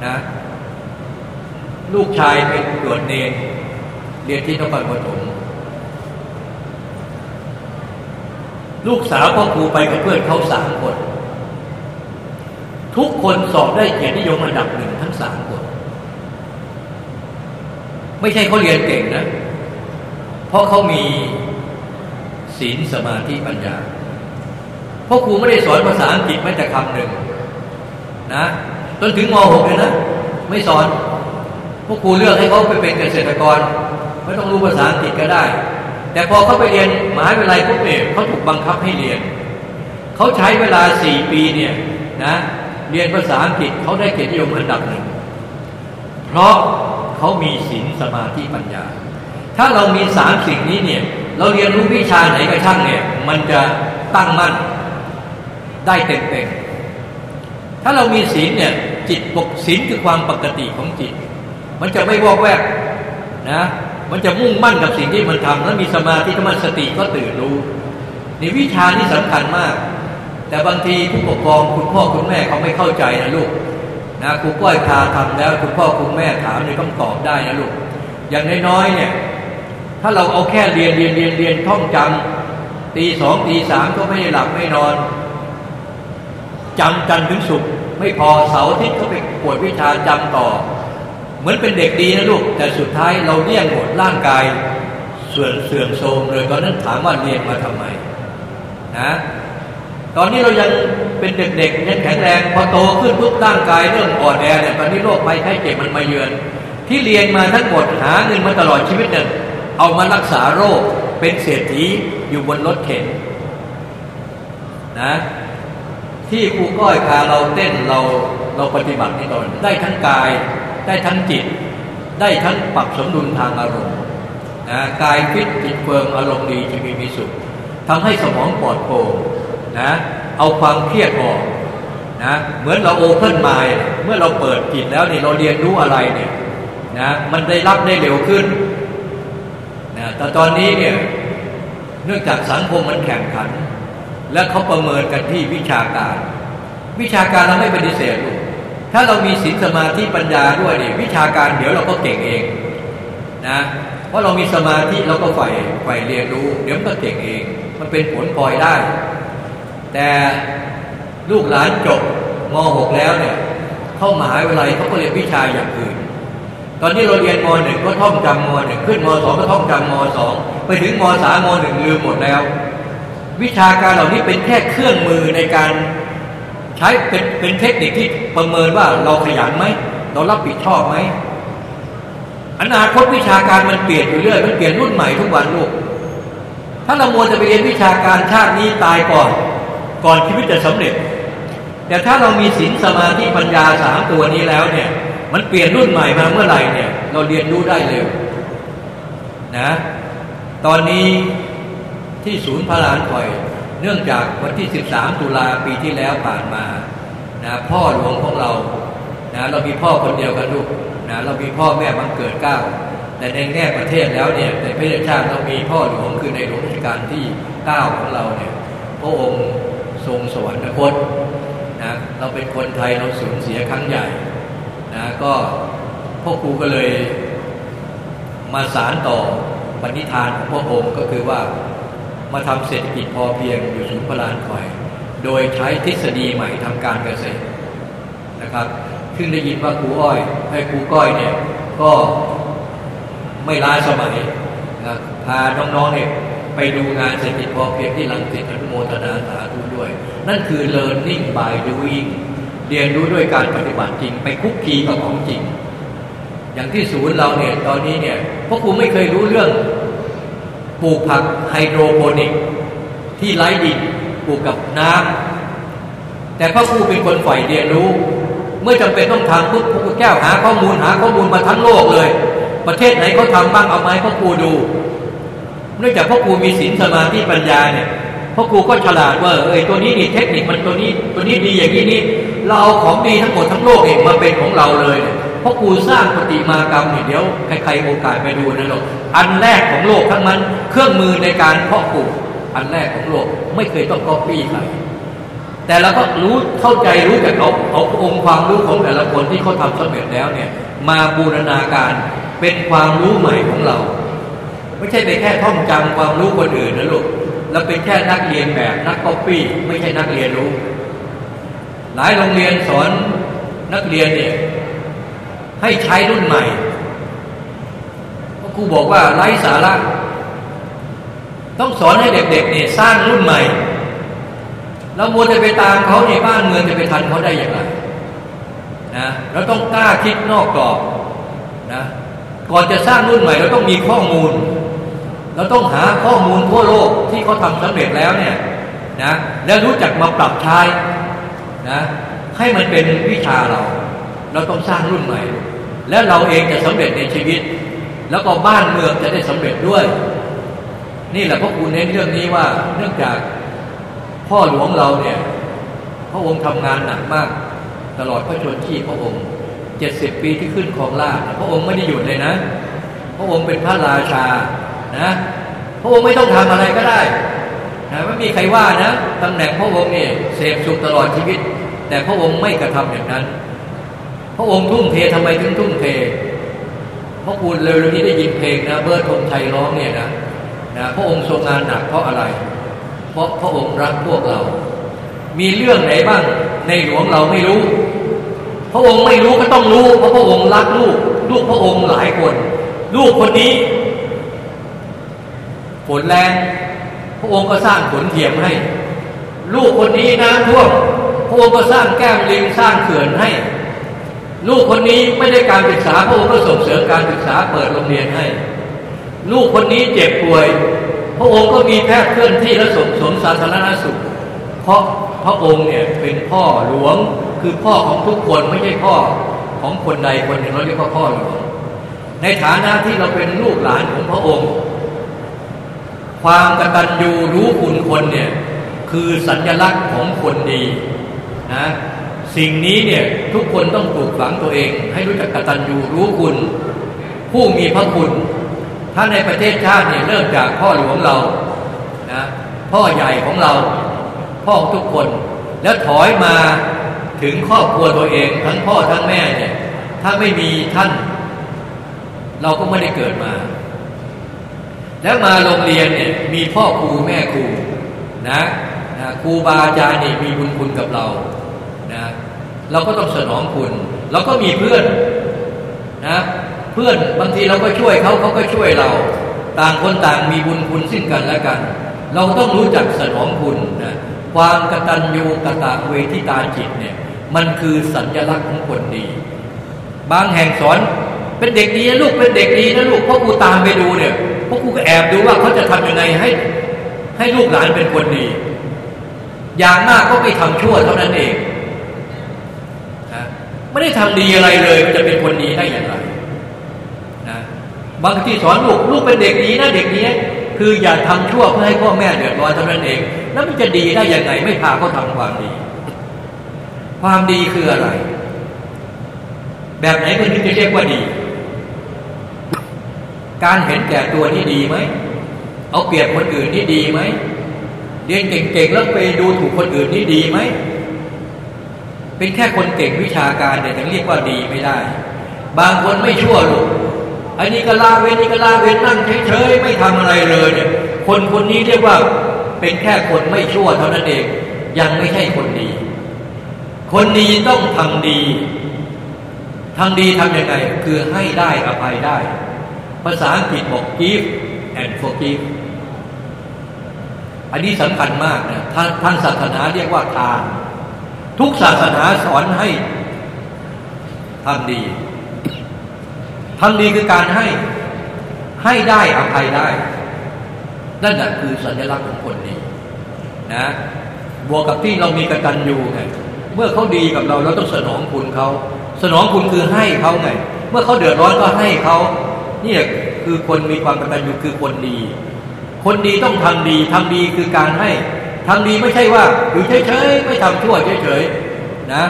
นะลูกชายเป็นตรวจเนรเรียนที่นครปฐมลูกสาวพ่อครูไปกับเพื่อนเขาสามคน ทุกคนสอบได้เกียรตินิยมอันดับหนึ่งทั้งสามคน ไม่ใช่เขาเรียนเก่งนะ เพราะเขามี ศีลสมาธิปัญญาเพราะครูไม่ได้สอนภาษาอังกฤษแม้แต่คำหนึ่งนะจนถึงม .6 เลยนะไม่สอนพวกครูเลือกให้เขาไปเป็นเกษตรกร ไม่ต้องรู้ภาษาอังกฤษก็ได้ แต่พอเขาไปเรียนมหาวิทยาลัยปุ๊บเนี่ยเขาถูกบังคับให้เรียน เขาใช้เวลาสี่ปีเนี่ยนะเรียนภาษาอังกฤษเขาได้เกียรตินิยมอันดับหนึ่งเพราะเขามีศีลสมาธิปัญญา ถ้าเรามีสามสิ่งนี้เนี่ย เราเรียนรู้วิชาไหนก็ช่งเนี่ย มันจะตั้งมั่นได้เต็มๆถ้าเรามีศีลเนี่ยจิตปกศีลคือความปกติของจิต มันจะไม่วอกแวกนะ มันจะมุ่งมั่นกับสิ่งที่มันทำแล้วมีสมาธิถ้ามันสติก็ตื่นรู้นี่วิชานี้สำคัญมาก แต่บางทีผู้ปกครองคุณพ่อคุณแม่เขาไม่เข้าใจนะลูกนะครูก้อยพาทำแล้วคุณพ่อคุณแม่ถามเนี่ยต้องตอบได้นะลูกอย่างน้อยๆเนี่ย ถ้าเราเอาแค่เรียนเรียนเรียนเรียนท่องจำตีสองตีสามก็ไม่ได้หลับไม่นอนจำจันถึงสุขไม่พอเสาร์ทิตย์ก็ไปปวดวิชาจำต่อ เหมือนเป็นเด็กดีนะลูก แต่สุดท้ายเราเลี่ยงหมดร่างกายส่วนเสื่อมโทรมเลยตอนนั้นถามว่าเรียนมาทำไมนะตอนนี้เรายังเป็นเด็กๆยังแข็งแรงพอโตขึ้นปุ๊บร่างกายเริ่มอ่อนแอเนี่ยตอนนี้โรคภัยไข้เจ็บมันมาเยือน ที่เรียนมาทั้งหมดหาเงินมาตลอดชีวิตเนี่ย เอามารักษาโรคเป็นเศรษฐีอยู่บนรถเข็นนะที่ครูก้อยพาเราเต้นเราเราปฏิบัตินี่ตอนได้ทั้งกาย ได้ทั้งจิต ได้ทั้งปรับสมดุลทางอารมณ์นะกายฟิตจิตเฟิร์มอารมณ์ดีชีวิตมีสุขทำให้สมองปลอดโปร่งนะเอาความเครียดออกนะเหมือนเราโอเพ่นไมล์เมื่อเราเปิดจิตแล้วนี่เราเรียนรู้อะไรเนี่ยนะมันได้รับได้เร็วขึ้น นะแต่ตอนนี้เนี่ยเนื่องจากสังคมมันแข่งขัน และเขาประเมินกันที่วิชาการ วิชาการเราไม่ปฏิเสธลูกถ้าเรามีศีลสมาธิปัญญาด้วยเนี่ยวิชาการเดี๋ยวเราก็เก่งเองนะเพราะเรามีสมาธิเราก็ใฝ่ใฝ่เรียนรู้ เดี๋ยวมันก็เก่งเอง มันเป็นผลพลอยได้ แต่ลูกหลานจบม .6 แล้วเนี่ยเข้ามหาวิทยาลัยเขาก็เรียนวิชาอย่างอื่น ตอนนี้เราเรียนม .1 ก็ท่องจำม .1 ขึ้นม .2 ก็ท่องจำม .2 ไปถึงม .3 ม .1 ลืมหมดแล้ว วิชาการเหล่านี้เป็นแค่เครื่องมือในการใช้เป็นเป็นเทคนิคที่ประเมินว่าเราขยันไหมเรารับผิดชอบไหมอนาคตวิชาการมันเปลี่ยนอยู่เรื่อยมันเปลี่ยนรุ่นใหม่ทุกวันลูกถ้าเรามัวจะไปเรียนวิชาการชาตินี้ตายก่อน ก่อนชีวิตจะสำเร็จ แต่ถ้าเรามีศีลสมาธิปัญญาสามตัวนี้แล้วเนี่ย มันเปลี่ยนรุ่นใหม่มาเมื่อไหร่เนี่ย เราเรียนรู้ได้เร็วนะ ตอนนี้ที่ศูนย์พระลานคอย เนื่องจากวันที่ 13 ตุลาปีที่แล้วผ่านมานะพ่อหลวงของเรานะเรามีพ่อคนเดียวกันลูกนะเรามีพ่อแม่บังเกิดเก้าแต่ในแง่ประเทศแล้วเนี่ยในประเทศชาติเรามีพ่อหลวงคือในหลวงรัชกาลที่เก้าของเราเนี่ยพระองค์ทรงสวรรคตนะเราเป็นคนไทยเราสูญเสียครั้งใหญ่ นะก็พ่อครูก็เลยมาสารต่อปณิธานของพระองค์ก็คือว่ามาทำเศรษฐกิจพอเพียงอยู่ศูนย์พลานคอย โดยใช้ทฤษฎีใหม่ทำการเกษตรนะครับซึ่งได้ยินว่าครูอ้อยให้ครูก้อยเนี่ยก็ไม่ล้าสมัยนะพาน้องๆเนี่ยไปดูงานเศรษฐกิจพอเพียงที่ลังสิตอนุโมทนาสาธุด้วย นั่นคือ learning by doing เรียนรู้ด้วยการปฏิบัติจริง ไปคุกคีกับของจริง อย่างที่ศูนย์เราเนี่ยตอนนี้เนี่ยพวกครูไม่เคยรู้เรื่องปลูกผักไฮโดรโปนิก ที่ไร้ดินปลูกกับน้ำแต่พ่อครูเป็นคนฝ่ายเรียนรู้ เมื่อจำเป็นต้องทำปุ๊บครูแก้วหาข้อมูลหาข้อมูลมาทั้งโลกเลย ประเทศไหนเขาทาบ้างเอาไหมพ่อครูดู เนื่องจากพ่อครูมีศีลสมาธิปัญญาเนี่ยพ่อครูก็ฉลาดว่าเออตัวนี้นี่เทคนิคมันตัวนี้ตัวนี้ดีอย่างนี้นี่ เราเอาของดีทั้งหมดทั้งโลกเองมาเป็นของเราเลย เพราะครูสร้างปฏิมากรรมเนี่ยเดี๋ยวใครๆโอกาสไปดูนะหรอกอันแรกของโลกทั้งนั้นเครื่องมือในการเพาะปลูกอันแรกของโลกไม่เคยต้องก๊อปปี้ใครแต่เราก็รู้เข้าใจรู้จากเอาเอาองค์ความรู้ของแต่ละคนที่เขาทำสำเร็จแล้วเนี่ย มาบูรณาการเป็นความรู้ใหม่ของเรา ไม่ใช่ไปแค่ท่องจำความรู้คนอื่นนะลูกเราเป็นแค่นักเรียนแบบนักก๊อปปี้ไม่ใช่นักเรียนรู้ หลายโรงเรียนสอนนักเรียนเนี่ยให้ใช้รุ่นใหม่พราะครูบอกว่าไร้สาระต้องสอนให้เด็กๆเนี่ยสร้างรุ่นใหม่เรามัวจะไปตามเขาในบ้านเมืองจะไปทันเขาได้อย่างไรนะเราต้องกล้าคิดนอกกรอบนะก่อนจะสร้างรุ่นใหม่เราต้องมีข้อมูล เราต้องหาข้อมูลทั่วโลกที่เขาทำสำเร็จแล้วเนี่ยนะแล้วรู้จักมาปรับใช้ นะให้มันเป็นวิชาเรา เราต้องสร้างรุ่นใหม่ แล้วเราเองจะสำเร็จในชีวิต แล้วก็บ้านเมืองจะได้สำเร็จด้วย นี่แหละพระครูเน้นเรื่องนี้ว่าเนื่องจากพ่อหลวงเราเนี่ยพระองค์ทำงานหนักมาก ตลอดพระชนชีพพระองค์เจ็ดสิบปีที่ขึ้นครองราชพระองค์ไม่ได้หยุดเลยนะ พระองค์เป็นพระราชานะ พระองค์ไม่ต้องทำอะไรก็ได้ นะไม่มีใครว่านะตำแหน่งพระองค์เนี่ยเสพสุขตลอดชีวิต แต่พระองค์ไม่กระทำอย่างนั้น พระองค์ทุ่มเททำไมถึงทุ่มเทพราะคุณเร็วๆนี้ได้ยินเพลงนะเบิร์ดธงไทยร้องเนี่ยนะนะพระองค์ทรงงานหนักเพราะอะไร เพราะพระองค์รักพวกเรา มีเรื่องไหนบ้างในหลวงเราไม่รู้ พระองค์ไม่รู้ก็ต้องรู้ เพราะพระองค์รักลูก ลูกพระองค์หลายคน ลูกคนนี้ฝนแรง พระองค์ก็สร้างฝนเทียมให้ ลูกคนนี้น้ำท่วมพระองค์ก็สร้างแก้มลิงสร้างเขื่อนให้ ลูกคนนี้ไม่ได้การศึกษาพระองค์ก็ส่งเสริมการศึกษาเปิดโรงเรียนให้ ลูกคนนี้เจ็บป่วย พระองค์ก็มีแพทย์เคลื่อนที่และส่งสมสาธารณสุข เพราะพระองค์เนี่ยเป็นพ่อหลวงคือพ่อของทุกคนไม่ใช่พ่อของคนใดคนหนึ่งเราเรียกว่าพ่อหลวงในฐานะที่เราเป็นลูกหลานของพระองค์ ความกตัญญูรู้คุณคนเนี่ยคือสัญลักษณ์ของคนดีนะสิ่งนี้เนี่ยทุกคนต้องปลูกฝังตัวเอง ให้รู้จักกตัญญูรู้คุณ ผู้มีพระคุณ ถ้าในประเทศชาติเนี่ยเริ่มจากพ่อหลวงเรานะพ่อใหญ่ของเรา พ่อทุกคน แล้วถอยมาถึงครอบครัวตัวเอง ทั้งพ่อทั้งแม่เนี่ยถ้าไม่มีท่าน เราก็ไม่ได้เกิดมา แล้วมาโรงเรียนเนี่ยมีพ่อครูแม่ครูนะนะครูบาอาจารย์นี่มีบุญคุณกับเรานะเราก็ต้องสนองคุณเราก็มีเพื่อนนะเพื่อนบางทีเราก็ช่วยเขาเขาก็ช่วยเรา ต่างคนต่างมีบุญคุณสิ้นกันและกัน เราต้องรู้จักสนองคุณนะความกตัญญูกตเวทิตาจิตเนี่ยมันคือสัญลักษณ์ของคนดี บางแห่งสอนเป็นเด็กดีนะลูกเป็นเด็กดีนะลูกพราะกูตามไปดูเนี่ย พวกกูก็แอบดูว่าเขาจะทำยังไงให้ ให้ลูกหลานเป็นคนดี อย่างมากก็ไปทำชั่วเท่านั้นเองนะไม่ได้ทำดีอะไรเลยมันจะเป็นคนดีได้อย่างไรนะบางทีสอนลูกลูกเป็นเด็กดีนะเด็กนี้คืออย่าทำชั่วเพื่อให้พ่อแม่เดือดร้อนเท่านั้นเอง แล้วมันจะดีได้ยังไง ไม่พาเขาทำความดี ความดีคืออะไร แบบไหนคนที่จะเรียกว่าดี การเห็นแก่ตัวนี่ดีไหม เอาเปรียบคนอื่นนี่ดีไหม เรียนเก่งๆแล้วไปดูถูกคนอื่นนี่ดีไหม เป็นแค่คนเก่งวิชาการเนี่ยถึงเรียกว่าดีไม่ได้ บางคนไม่ชั่วหรอกอันนี้ก็ลาเว้นนี่ก็ลาเว้นนั่งเฉยๆไม่ทำอะไรเลยเนี่ย คนคนนี้เรียกว่าเป็นแค่คนไม่ชั่วเท่านั้นเอง ยังไม่ใช่คนดี คนดีต้องทำดีทำดีทำยังไง คือให้ได้อภัยได้ ภาษาอังกฤษบอก give and forgive อันนี้สำคัญมากนะท่างทางศาสนาเรียกว่าทาน ทุกศาสนาสอนให้ทำดีทำดีคือการให้ให้ได้อภัยได้ นั่นแหละคือสัญลักษณ์ของคนดีนะบวกกับที่เรามีกตัญญูไงเมื่อเขาดีกับเราเราต้องสนองคุณเขาสนองคุณคือให้เขาไง เมื่อเขาเดือดร้อนก็ให้เขา นี่คือคนมีความกตัญญูคือคนดี คนดีต้องทำดีทำดีคือการให้ทำดีไม่ใช่ว่าอยู่เฉยๆไม่ทำชั่วเฉยๆนะ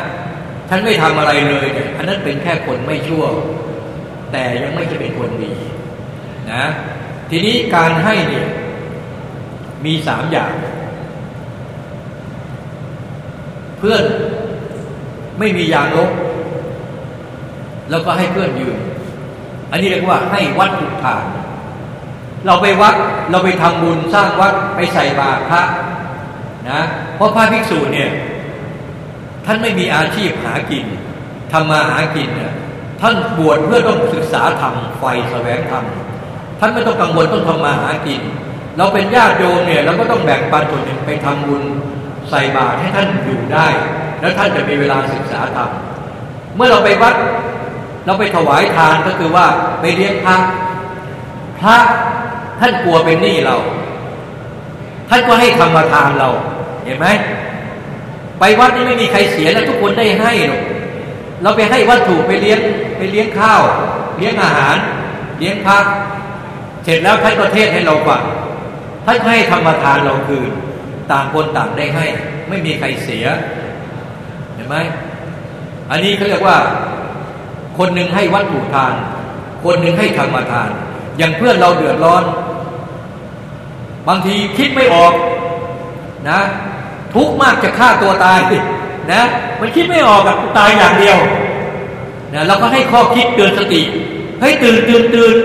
ฉันไม่ทำอะไรเลยเนี่ยอันนั้นเป็นแค่คนไม่ชั่ว แต่ยังไม่ใช่เป็นคนดีนะ ทีนี้การให้เนี่ยมีสามอย่าง เพื่อนไม่มียางลบแล้วก็ให้เพื่อนยืม อันนี้เรียกว่าให้วัดถุทาน เราไปวัดเราไปทำบุญสร้างวัดไปใส่บาตรพระนะเพราะพระภิกษุเนี่ยท่านไม่มีอาชีพหากินทำมาหากินเนี่ยท่านบวชเพื่อต้องศึกษาธรรมไฟแสวงธรรมท่านไม่ต้องกังวลต้องทำมาหากิน เราเป็นญาติโยมเนี่ยเราก็ต้องแบ่งปันส่วนหนึ่งไปทำบุญใส่บาตรให้ท่านอยู่ได้ แล้วท่านจะมีเวลาศึกษาธรรมเมื่อเราไปวัด เราไปถวายทานก็คือว่าไปเลี้ยงพระพระท่านกลัวเป็นหนี้เรา ท่านก็ให้ธรรมทานเรา เห็นไหมไปวัดนี่ไม่มีใครเสียแล้วทุกคนได้ให้หรอกเราไปให้วัตถุไปเลี้ยงไปเลี้ยงข้าว เลี้ยงอาหาร เลี้ยงพัก เสร็จแล้วท่านก็เทศให้เราฟังท่านให้ธรรมทานเราคืน ต่างคนต่างได้ให้ ไม่มีใครเสีย เห็นไหมอันนี้เขาเรียกว่า คนหนึ่งให้วัตถุทาน คนหนึ่งให้ธรรมทาน อย่างเพื่อนเราเดือดร้อน บางทีคิดไม่ออกนะ ทุกมากจะฆ่าตัวตายนะมันคิดไม่ออกกับตายอย่างเดียวนะเราก็ให้ข้อคิดเตือนสติ ให้ตื่นตื่นตื่น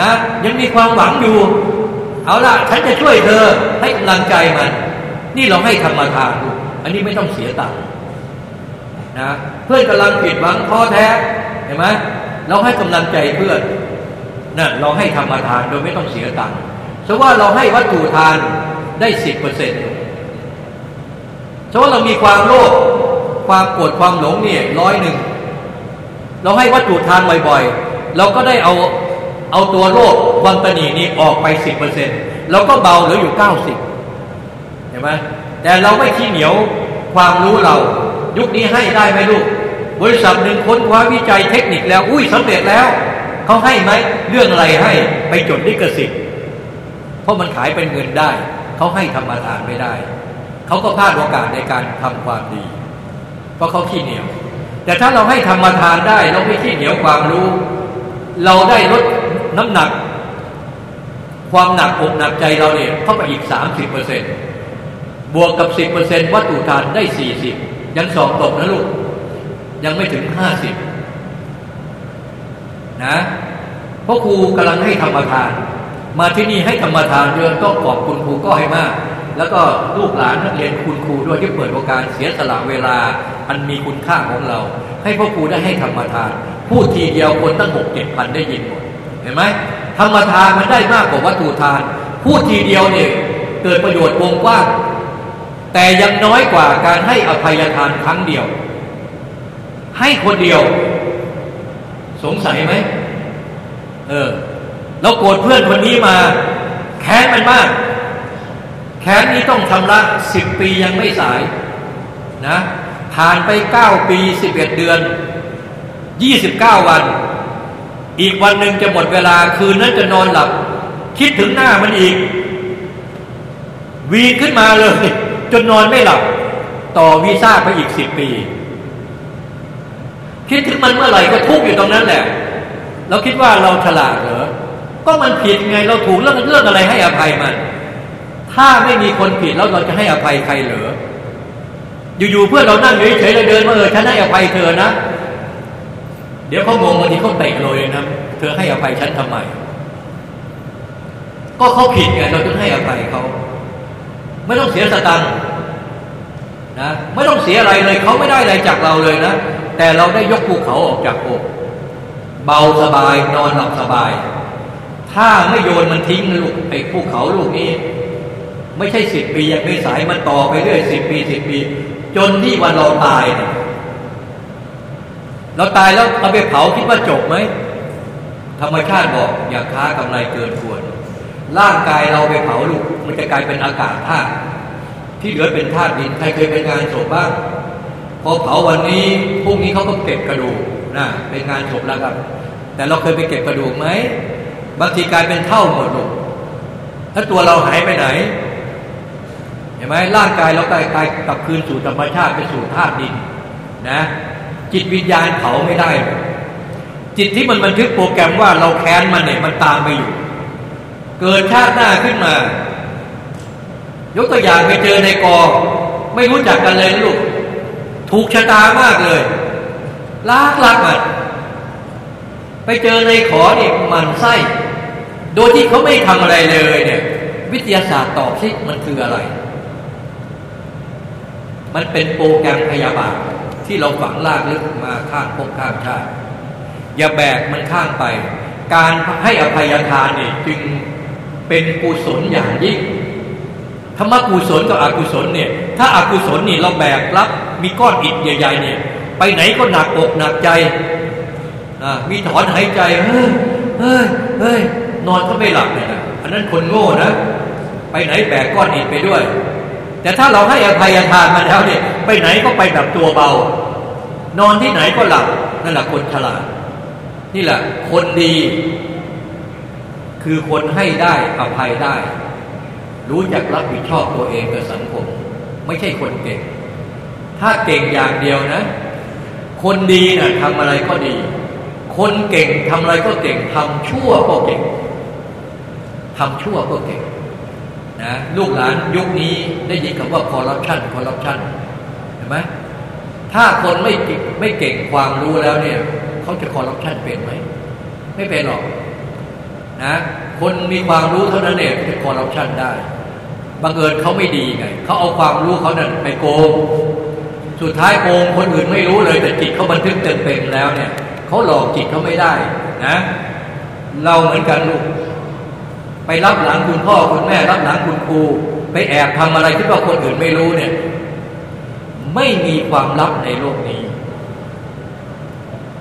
นะยังมีความหวังอยู่ เอาละฉันจะช่วยเธอให้กำลังใจมัน นี่เราให้ธรรมทาน อันนี้ไม่ต้องเสียตังค์ นะเพื่อนกำลังผิดหวังท้อแท้เห็นไหมเราให้กำลังใจเพื่อนนะเราให้ธรรมทานโดยไม่ต้องเสียตังค์สว่าเราให้วัตถุทานได้สิบเปอร์เซ็นต์สมมติเรามีความโลภความโกรธความหลงเนี่ยร้อยหนึ่งเราให้วัตถุทานบ่อยๆ เราก็ได้เอาเอาตัวโลภวามตนีนี้ออกไปสิบเปอร์เซ็นต์เราก็เบาเหลืออยู่เก้าสิบเห็นไหมแต่เราไม่ขี้เหนียวความรู้เรา ยุคนี้ให้ได้ไหมลูก บริษัทหนึ่งค้นคว้าวิจัยเทคนิคแล้ว อุ้ยสำเร็จแล้วเขาให้ไหมเรื่องอะไรให้ไปจดลิขสิทธิ์เพราะมันขายเป็นเงินได้เขาให้ธรรมทานไม่ได้เขาก็พลาดโอกาสในการทำความดี เพราะเขาขี้เหนียว แต่ถ้าเราให้ธรรมทานได้เราไม่ขี้เหนียวความรู้ เราได้ลดน้ำหนัก ความหนักอกหนักใจเราเนี่ยเข้าไปอีกสามสิบเปอร์เซ็นบวกกับสิบเปอร์เซ็นวัตถุทานได้สี่สิบ ยังสอบตกนะลูก ยังไม่ถึงห้าสิบนะเพราะครูกำลังให้ธรรมทาน มาที่นี่ให้ธรรมทานเยอะต้องขอบคุณครูก็ให้มาก แล้วก็ลูกหลานนักเรียนคุณครูด้วยที่เปิดโอกาสเสียสละเวลา อันมีคุณค่าของเรา ให้พ่อครูได้ให้ธรรมทาน พูดทีเดียวคนตั้งหกเจ็ดพันได้ยินหมดเห็นไหมธรรมทานมันได้มากกว่าวัตถุทาน พูดทีเดียวเนี่ยเกิดประโยชน์วงกว้าง แต่ยังน้อยกว่าการให้อภัยทานครั้งเดียว ให้คนเดียว สงสัยไหมเออเราโกรธเพื่อนคนนี้มา แค้นมันมาก แค้นนี้ต้องชำระสิบปียังไม่สายนะผ่านไปเก้าปีสิบเอ็ดเดือนยี่สิบเก้าวัน อีกวันหนึ่งจะหมดเวลาคืนนั้นจะนอนหลับ คิดถึงหน้ามันอีก วีขึ้นมาเลย จนนอนไม่หลับ ต่อวีซ่าไปอีกสิบปี คิดถึงมันเมื่อไหร่ก็ทุกข์อยู่ตรงนั้นแหละ เราคิดว่าเราฉลาดเหรอ ก็มันผิดไงเราถูกเรื่องเรื่องอะไรให้อภัยมัน ถ้าไม่มีคนผิดแล้วเราจะให้อภัยใครเหรอ อยู่ๆเพื่อนเรานั่งเฉยๆเราเดินมาเออฉันให้อภัยเธอนะ เดี๋ยวเขางงบางทีเขาเตะเลยนะ เธอให้อภัยฉันทำไม ก็เขาผิดไงเราต้องให้อภัยเขา ไม่ต้องเสียสตังค์นะไม่ต้องเสียอะไรเลยเขาไม่ได้อะไรจากเราเลยนะ แต่เราได้ยกภูเขาออกจากอกเบาสบายนอนหลับสบาย ถ้าไม่โยนมันทิ้งลูกไอ้ภูเขาลูกนี้ ไม่ใช่สิบปียังไม่สายมันต่อไปเรื่อยสิบปีสิบปี จนที่วันเราตายเนี่ยเราตายแล้วเอาไปเผาคิดว่าจบไหมธรรมชาติบอกอย่าค้ากำไรเกินควร ร่างกายเราไปเผาลูกมันจะกลายเป็นอากาศธาตุที่เหลือเป็นธาตุดินใครเคยเป็นงานศพบ้างพอเผาวันนี้พรุ่งนี้เขาก็เก็บกระดูกนะเป็นงานศพแล้วครับ แต่เราเคยไปเก็บกระดูกไหมบางทีกลายเป็นเท่าหมดลูกถ้าตัวเราหายไปไหนเห็นไหมร่างกายเรากลายกลายกลับคืนสู่ธรรมชาติไปสู่ธาตุดินนะ จิตวิญญาณเผาไม่ได้ จิตที่มันบันทึกโปรแกรมว่าเราแค้นมันเนี่ยมันตามไปอยู่ เกิดชาติหน้าขึ้นมา ยกตัวอย่างไปเจอในกองไม่รู้จักกันเลยลูก ถูกชะตามากเลยลากลากมันไปเจอในขอเนี่ยมันไส้ โดยที่เขาไม่ทำอะไรเลยเนี่ย วิทยาศาสตร์ตอบซิมันคืออะไร มันเป็นโปรแกรมพยาบาทที่เราฝังลากลึกมาข้างพกข้างชาติอย่าแบกมันข้างไป การให้อภัยทานนี่จึง เป็นกุศลอย่างยิ่งธรรมกุศลกับอกุศลเนี่ย ถ้าอากุศลนี่เราแบกรับมีก้อนอิฐใหญ่ ๆ เนี่ย ไปไหนก็หนักอกหนักใจมีถอนหายใจเฮ้ยเฮ้ยเฮ้ยนอนก็ไม่หลับเลยนะอันนั้นคนโง่นะ ไปไหนแบกก้อนอิฐไปด้วย แต่ถ้าเราให้อภัยทานมาแล้วเนี่ย ไปไหนก็ไปแบบตัวเบา นอนที่ไหนก็หลับนั่นแหละคนฉลาดนี่แหละ คนดี คือคนให้ได้อภัยได้ รู้จักรับผิดชอบตัวเองกับสังคม ไม่ใช่คนเก่ง ถ้าเก่งอย่างเดียวนะ คนดีนะ่ะทำอะไรก็ดี คนเก่งทำอะไรก็เก่งทำชั่วก็เก่งทำชั่วก็เก่งนะลูกหลานยุคนี้ได้ยินคำว่าคอร์รัปชันคอร์รัปชันเห็นไหมถ้าคนไม่ไม่เก่งความรู้แล้วเนี่ย เขาจะคอร์รัปชันเป็นไหม ไม่เป็นหรอก นะคนมีความรู้เท่านั้นเองจะคอร์รัปชันได้บังเอิญเขาไม่ดีไงเขาเอาความรู้เขานั่นไปโกงสุดท้ายโกงคนอื่นไม่รู้เลยแต่จิตเขาบันทึกเต็มเป็นแล้วเนี่ยเขาหลอกจิตเขาไม่ได้นะ เราเหมือนกันลูกไปรับหลังคุณพ่อคุณแม่ รับหลังคุณครูไปแอบทำอะไรที่ว่าคนอื่นไม่รู้เนี่ย ไม่มีความลับในโลกนี้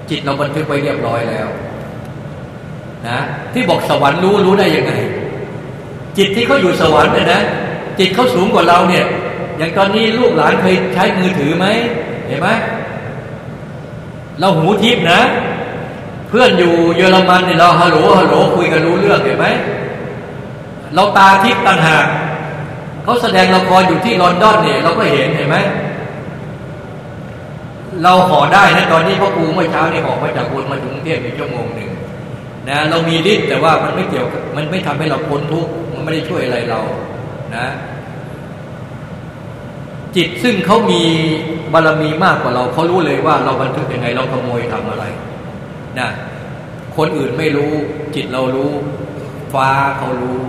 จิตเราบันทึกไว้เรียบร้อยแล้ว นะที่บอกสวรรค์รู้รู้ได้ยังไง จิตที่เขาอยู่สวรรค์เนี่ยนะ จิตเขาสูงกว่าเราเนี่ย อย่างตอนนี้ลูกหลานเคยใช้มือถือไหมเห็นไหมเราหูทิพนะ เพื่อนอยู่เยอรมันเนี่ยเราฮัลโหลฮัลโหลคุยกันรู้เรื่องเห็นไหมเราตาทิพต่างหากเขาแสดงละครอยู่ที่ลอนดอนเนี่ย เราก็เห็นเห็นไหมเราขอได้นะตอนนี้พ่อครูเมื่อเช้านี่ออกมาจากบนมาถึงกรุงเทพในชั่วโมงหนึ่ง นะเรามีฤทธิ์แต่ว่ามันไม่เกี่ยวมันไม่ทำให้เราพ้นทุกข์มันไม่ได้ช่วยอะไรเรานะจิตซึ่งเขามีบารมีมากกว่าเราเขารู้เลยว่าเราบันทึกยังไง เราขโมยทำอะไรนะคนอื่นไม่รู้ จิตเรารู้ ฟ้าเขารู้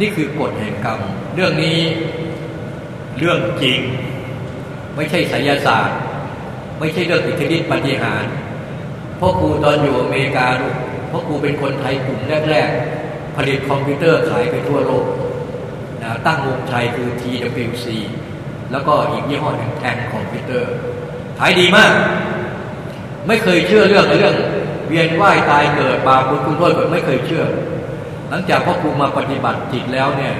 นี่คือกฎแห่งกรรม เรื่องนี้เรื่องจริง ไม่ใช่ไสยศาสตร์ ไม่ใช่เรื่องอิทธิฤทธิปฏิหารพ่อครูตอนอยู่อเมริกา พ่อครูเป็นคนไทยกลุ่มแรก ๆ ผลิตคอมพิวเตอร์ขายไปทั่วโลกนะตั้งวงชัยคือ TWC แล้วก็อีกยี่ห้อหนึ่งแทนคอมพิวเตอร์ขายดีมาก ไม่เคยเชื่อเรื่องเรื่อง เวียนว่ายตายเกิดบาปบุญคุณโทษไม่เคยเชื่อ หลังจากพ่อครูมาปฏิบัติจิตแล้วเนี่ย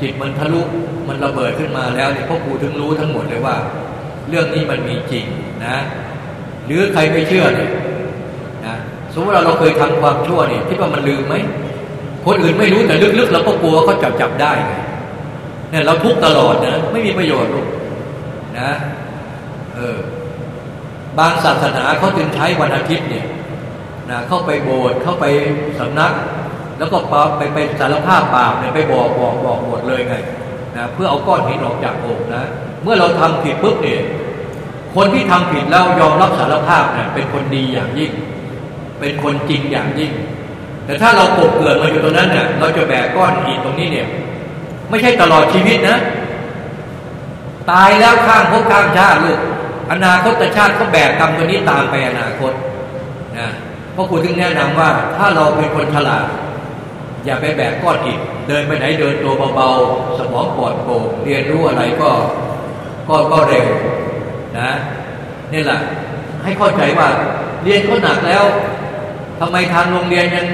จิตมันทะลุมันระเบิดขึ้นมาแล้วเนี่ยพ่อครูถึงรู้ทั้งหมดเลยว่า เรื่องนี้มันมีจริงนะ หรือใครไม่เชื่อเนี่ย สมมติเราเราเคยทำความชั่วเนี่ยคิดว่ามันลืมไหมคนอื่นไม่รู้แต่ลึกๆเราก็กลัวเขาจับจับได้เนี่ยเราทุกตลอดนะไม่มีประโยชน์ลูกนะเออบางศาสนาเขาจึงใช้วันอาทิตย์เนี่ยนะเข้าไปโบสถ์เข้าไปสำนัก แล้วก็ไปไปสารภาพบาปเนี่ยไปบอกบอกบอกหมดเลยไงนะเพื่อเอาก้อนหินออกจากอกนะ เมื่อเราทำผิดปุ๊บเนี่ยคนที่ทำผิดแล้วยอมรับสารภาพเนี่ยเป็นคนดีอย่างยิ่ง เป็นคนจริงอย่างยิ่ง แต่ถ้าเราปกเกิดมาอยู่ตรงนั้นเนี่ยเราจะแบกก้อนอิฐตรงนี้เนี่ย ไม่ใช่ตลอดชีวิตนะ ตายแล้วข้างพบข้างชาติลูกอนาคตชาติเขาแบกกรรมตัวนี้ตามไปอนาคตนะเพราะคุณถึงแนะนำว่าถ้าเราเป็นคนฉลาด อย่าไปแบกก้อนอิฐเดินไปไหนเดินตัวเบาๆสมองปลอดโปร่งเรียนรู้อะไรก็ก็ก็เร็วนะนี่แหละให้เข้าใจว่าเรียนก็หนักแล้ว ทำไมทางโรงเรียนยัง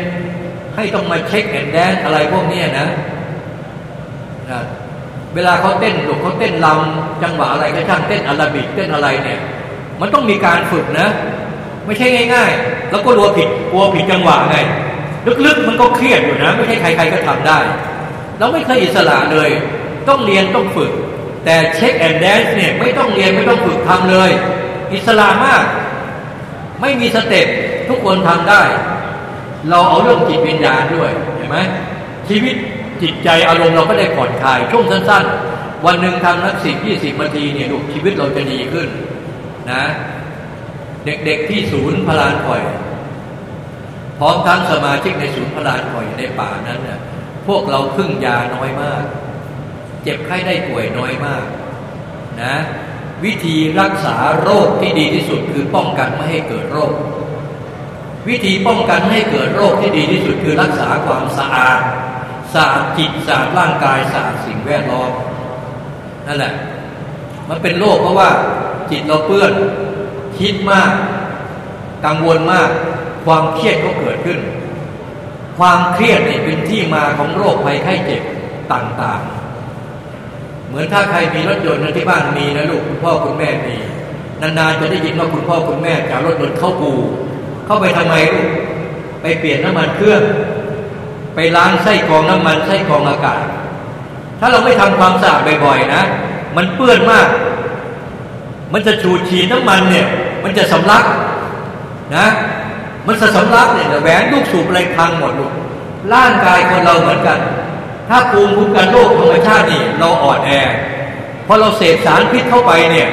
ให้ต้องมาเช็คแอนแดนอะไรพวกนี้นะนะเวลาเขาเต้นหลกเขาเต้นลำจังหวะอะไรก็ช่างเต้นอาราบิกเต้นอะไรเนี่ย มันต้องมีการฝึกนะ ไม่ใช่ง่าย ๆ แล้วก็รัวผิดกลัวผิดจังหวะไง ลึกๆมันก็เครียดอยู่นะ ไม่ใช่ใครๆก็ทำได้เราไม่เคยอิสระเลย ต้องเรียนต้องฝึก แต่ shake and dance เนี่ยไม่ต้องเรียนไม่ต้องฝึกทำเลย อิสระมาก ไม่มี step ทุกคนทำได้ เราเอาเรื่องจิตวิญญาณด้วยเห็นไหมชีวิตจิตใจอารมณ์เราก็ได้ผ่อนคลายช่วงสั้นๆ วันหนึ่งทำนักสิบยี่สิบนาทีเนี่ยดูชีวิตเราจะดีขึ้นนะ เด็กๆที่ศูนย์พลานคอย พร้อมทั้งสมาชิกในศูนย์พลานคอยในป่านั้นเนี่ยพวกเราพึ่งยาน้อยมาก เจ็บไข้ได้ป่วยน้อยมากนะวิธีรักษาโรคที่ดีที่สุดคือป้องกันไม่ให้เกิดโรค วิธีป้องกันให้เกิดโรคที่ดีที่สุดคือรักษาความสะอาดสะอาดจิตสะอาดร่างกายสะอาดสิ่งแวดล้อมนั่นแหละ มันเป็นโรคเพราะว่าจิตเราเปื้อนคิดมาก กังวลมาก ความเครียดก็เกิดขึ้น ความเครียดเนี่ยเป็นที่มาของโรคภัยไข้เจ็บต่างๆ เหมือนถ้าใครมีรถยนต์ที่บ้านมีนะลูกคุณพ่อคุณแม่มีนานๆจะได้ยินว่าคุณพ่อคุณแม่จะรถยนต์เข้าปู เข้าไปทำไมลูกไปเปลี่ยนน้ำมันเครื่อง ไปล้างไส้กรองน้ำมันไส้กรองอากาศ ถ้าเราไม่ทำความสะอาดบ่อยๆนะ มันเปื้อนมาก มันจะฉูดฉีน้ำมันเนี่ย มันจะสำลักนะ มันจะสำลักเนี่ยแหวนลูกสูบอะไรพังหมดลูกร่างกายคนเราเหมือนกัน ถ้าภูมิคุ้มกันโรคธรรมชาตินี่เราอ่อนแอพอเราเสพสารพิษเข้าไปเนี่ย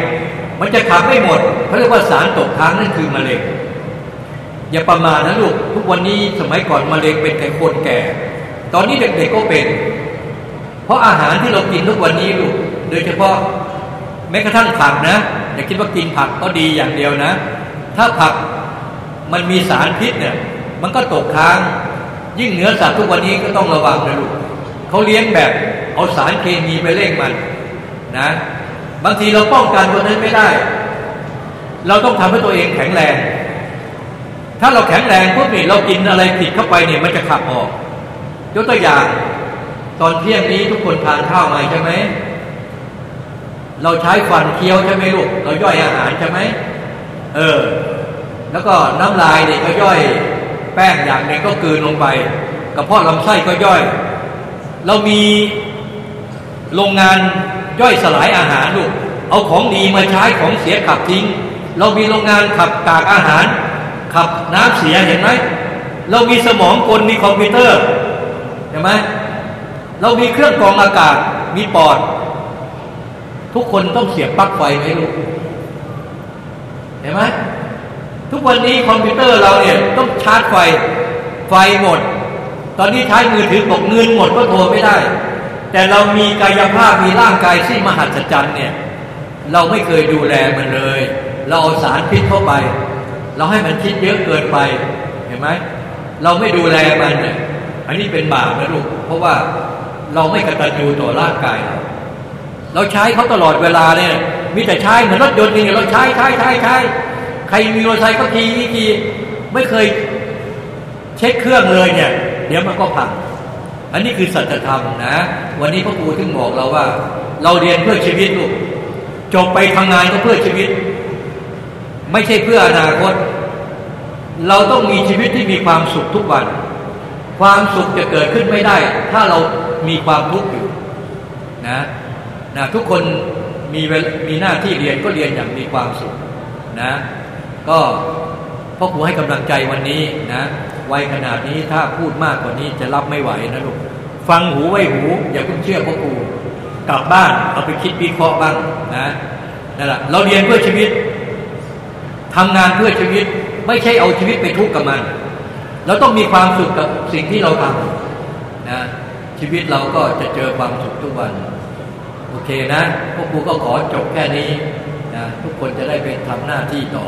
มันจะขับไม่หมดเขาเรียกว่าสารตกค้างนั่นคือมะเร็ง อย่าประมาทนะลูกทุกวันนี้สมัยก่อนมะเร็งเป็นแค่คนแก่ ตอนนี้เด็กๆก็เป็น เพราะอาหารที่เรากินทุกวันนี้ลูกโดยเฉพาะแม้กระทั่งผักนะอย่าคิดว่ากินผักก็ดีอย่างเดียวนะ ถ้าผักมันมีสารพิษเนี่ย มันก็ตกค้าง ยิ่งเนื้อสัตว์ทุกวันนี้ก็ต้องระวังนะลูกเขาเลี้ยงแบบเอาสารเคมีไปเร่งมันนะ บางทีเราป้องกันตัวนั้นไม่ได้ เราต้องทำให้ตัวเองแข็งแรง ถ้าเราแข็งแรงพวกนี้เรากินอะไรผิดเข้าไปเนี่ยมันจะขับออก ยกตัวอย่าง ตอนเที่ยงนี้ทุกคนทานข้าวไหมใช่ไหมเราใช้ฟันเคี้ยวใช่ไหมลูกเราย่อยอาหารใช่ไหมเออ แล้วก็น้ำลายเนี่ยก็ย่อยแป้งอย่างหนึ่งก็กืนลงไปกระเพาะลำไส้ก็ย่อย เรามีโรงงานย่อยสลายอาหารลูกเอาของดีมาใช้ของเสียขับทิ้ง เรามีโรงงานขับกากอาหาร ขับน้ำเสียเห็นไหมเรามีสมองกลมีคอมพิวเตอร์เห็นไหมเรามีเครื่องกรองอากาศมีปอด ทุกคนต้องเสียบปลั๊กไฟไหมลูกเห็นไหมทุกวันนี้คอมพิวเตอร์เราเนี่ยต้องชาร์จไฟไฟหมด ตอนนี้ใช้มือถือบอกเงินหมดก็โทรไม่ได้ แต่เรามีกายภาพมีร่างกายที่มหัศจรรย์เนี่ย เราไม่เคยดูแลมันเลย เราเอาสารพิษเข้าไป เราให้มันคิดเยอะเกินไปเห็นไหมเราไม่ดูแลมันเนี่ยอันนี้เป็นบาปนะลูกเพราะว่าเราไม่กตัญญูต่อร่างกาย เราใช้เขาตลอดเวลาเนี่ย มีแต่ใช้เหมือนรถยนต์นี่เราใช้ใช้ใช้ใช้ใครมีร์ไซค์ก็ขี่ขี่ไม่เคยเช็คเครื่องเลยเนี่ย เดี๋ยวมันก็พังอันนี้คือสัจธรรมนะ วันนี้พระครูถึงบอกเราว่า เราเรียนเพื่อชีวิตลูกจบไปทำงานก็เพื่อชีวิต ไม่ใช่เพื่ออนาคต เราต้องมีชีวิตที่มีความสุขทุกวัน ความสุขจะเกิดขึ้นไม่ได้ ถ้าเรามีความทุกข์อยู่นะนะทุกคนมีมีหน้าที่เรียนก็เรียนอย่างมีความสุขนะก็พ่อครูให้กำลังใจวันนี้นะวัยขนาดนี้ถ้าพูดมากกว่านี้จะรับไม่ไหวนะลูกฟังหูไว้หู อย่าเพิ่งเชื่อพ่อครูกลับบ้านเอาไปคิดวิเคราะห์บ้างนะนั่นแหละเราเรียนเพื่อชีวิต ทำงานเพื่อชีวิตไม่ใช่เอาชีวิตไปทุกข์กับมัน เราต้องมีความสุขกับสิ่งที่เราทำนะชีวิตเราก็จะเจอความสุขทุกวัน โอเคนะ พวกครูก็ขอจบแค่นี้นะทุกคนจะได้ไปทำหน้าที่ต่อ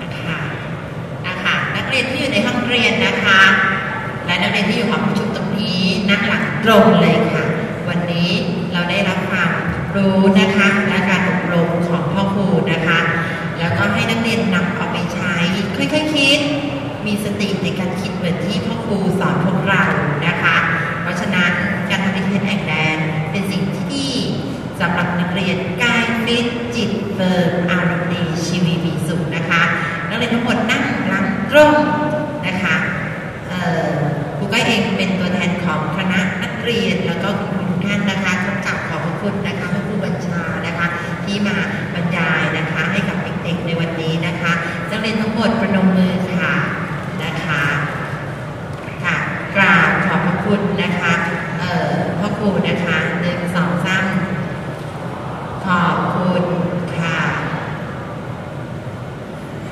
นะคะนะคะนักเรียนที่อยู่ในห้องเรียนนะคะ และนักเรียนที่อยู่หอประชุมตรงนี้นั่งหลังตรงเลยค่ะ วันนี้เราได้รับความรู้นะคะและ ก็ให้นักเรียนนำเอาไปใช้ ค่อยๆคคิด มีสติในการคิดเหมือนที่พ่อครูสอนพวกเรานะคะ เพราะฉะนั้นการทำนิเทศแอกแดนเป็นสิ่งที่ดีสำหรับนักเรียนกายฟิตจิตเฟิร์มอารมณ์ดีชีวิตมีสุขนะคะ นักเรียนทั้งหมดนั่งหลังตรงนะคะครูก้อยเองเป็นตัวแทนของคณะนักเรียนแล้วก็คุณครูทุกท่านนะคะขอกราบขอบพระคุณนะคะพระครูบัญชานะคะที่มา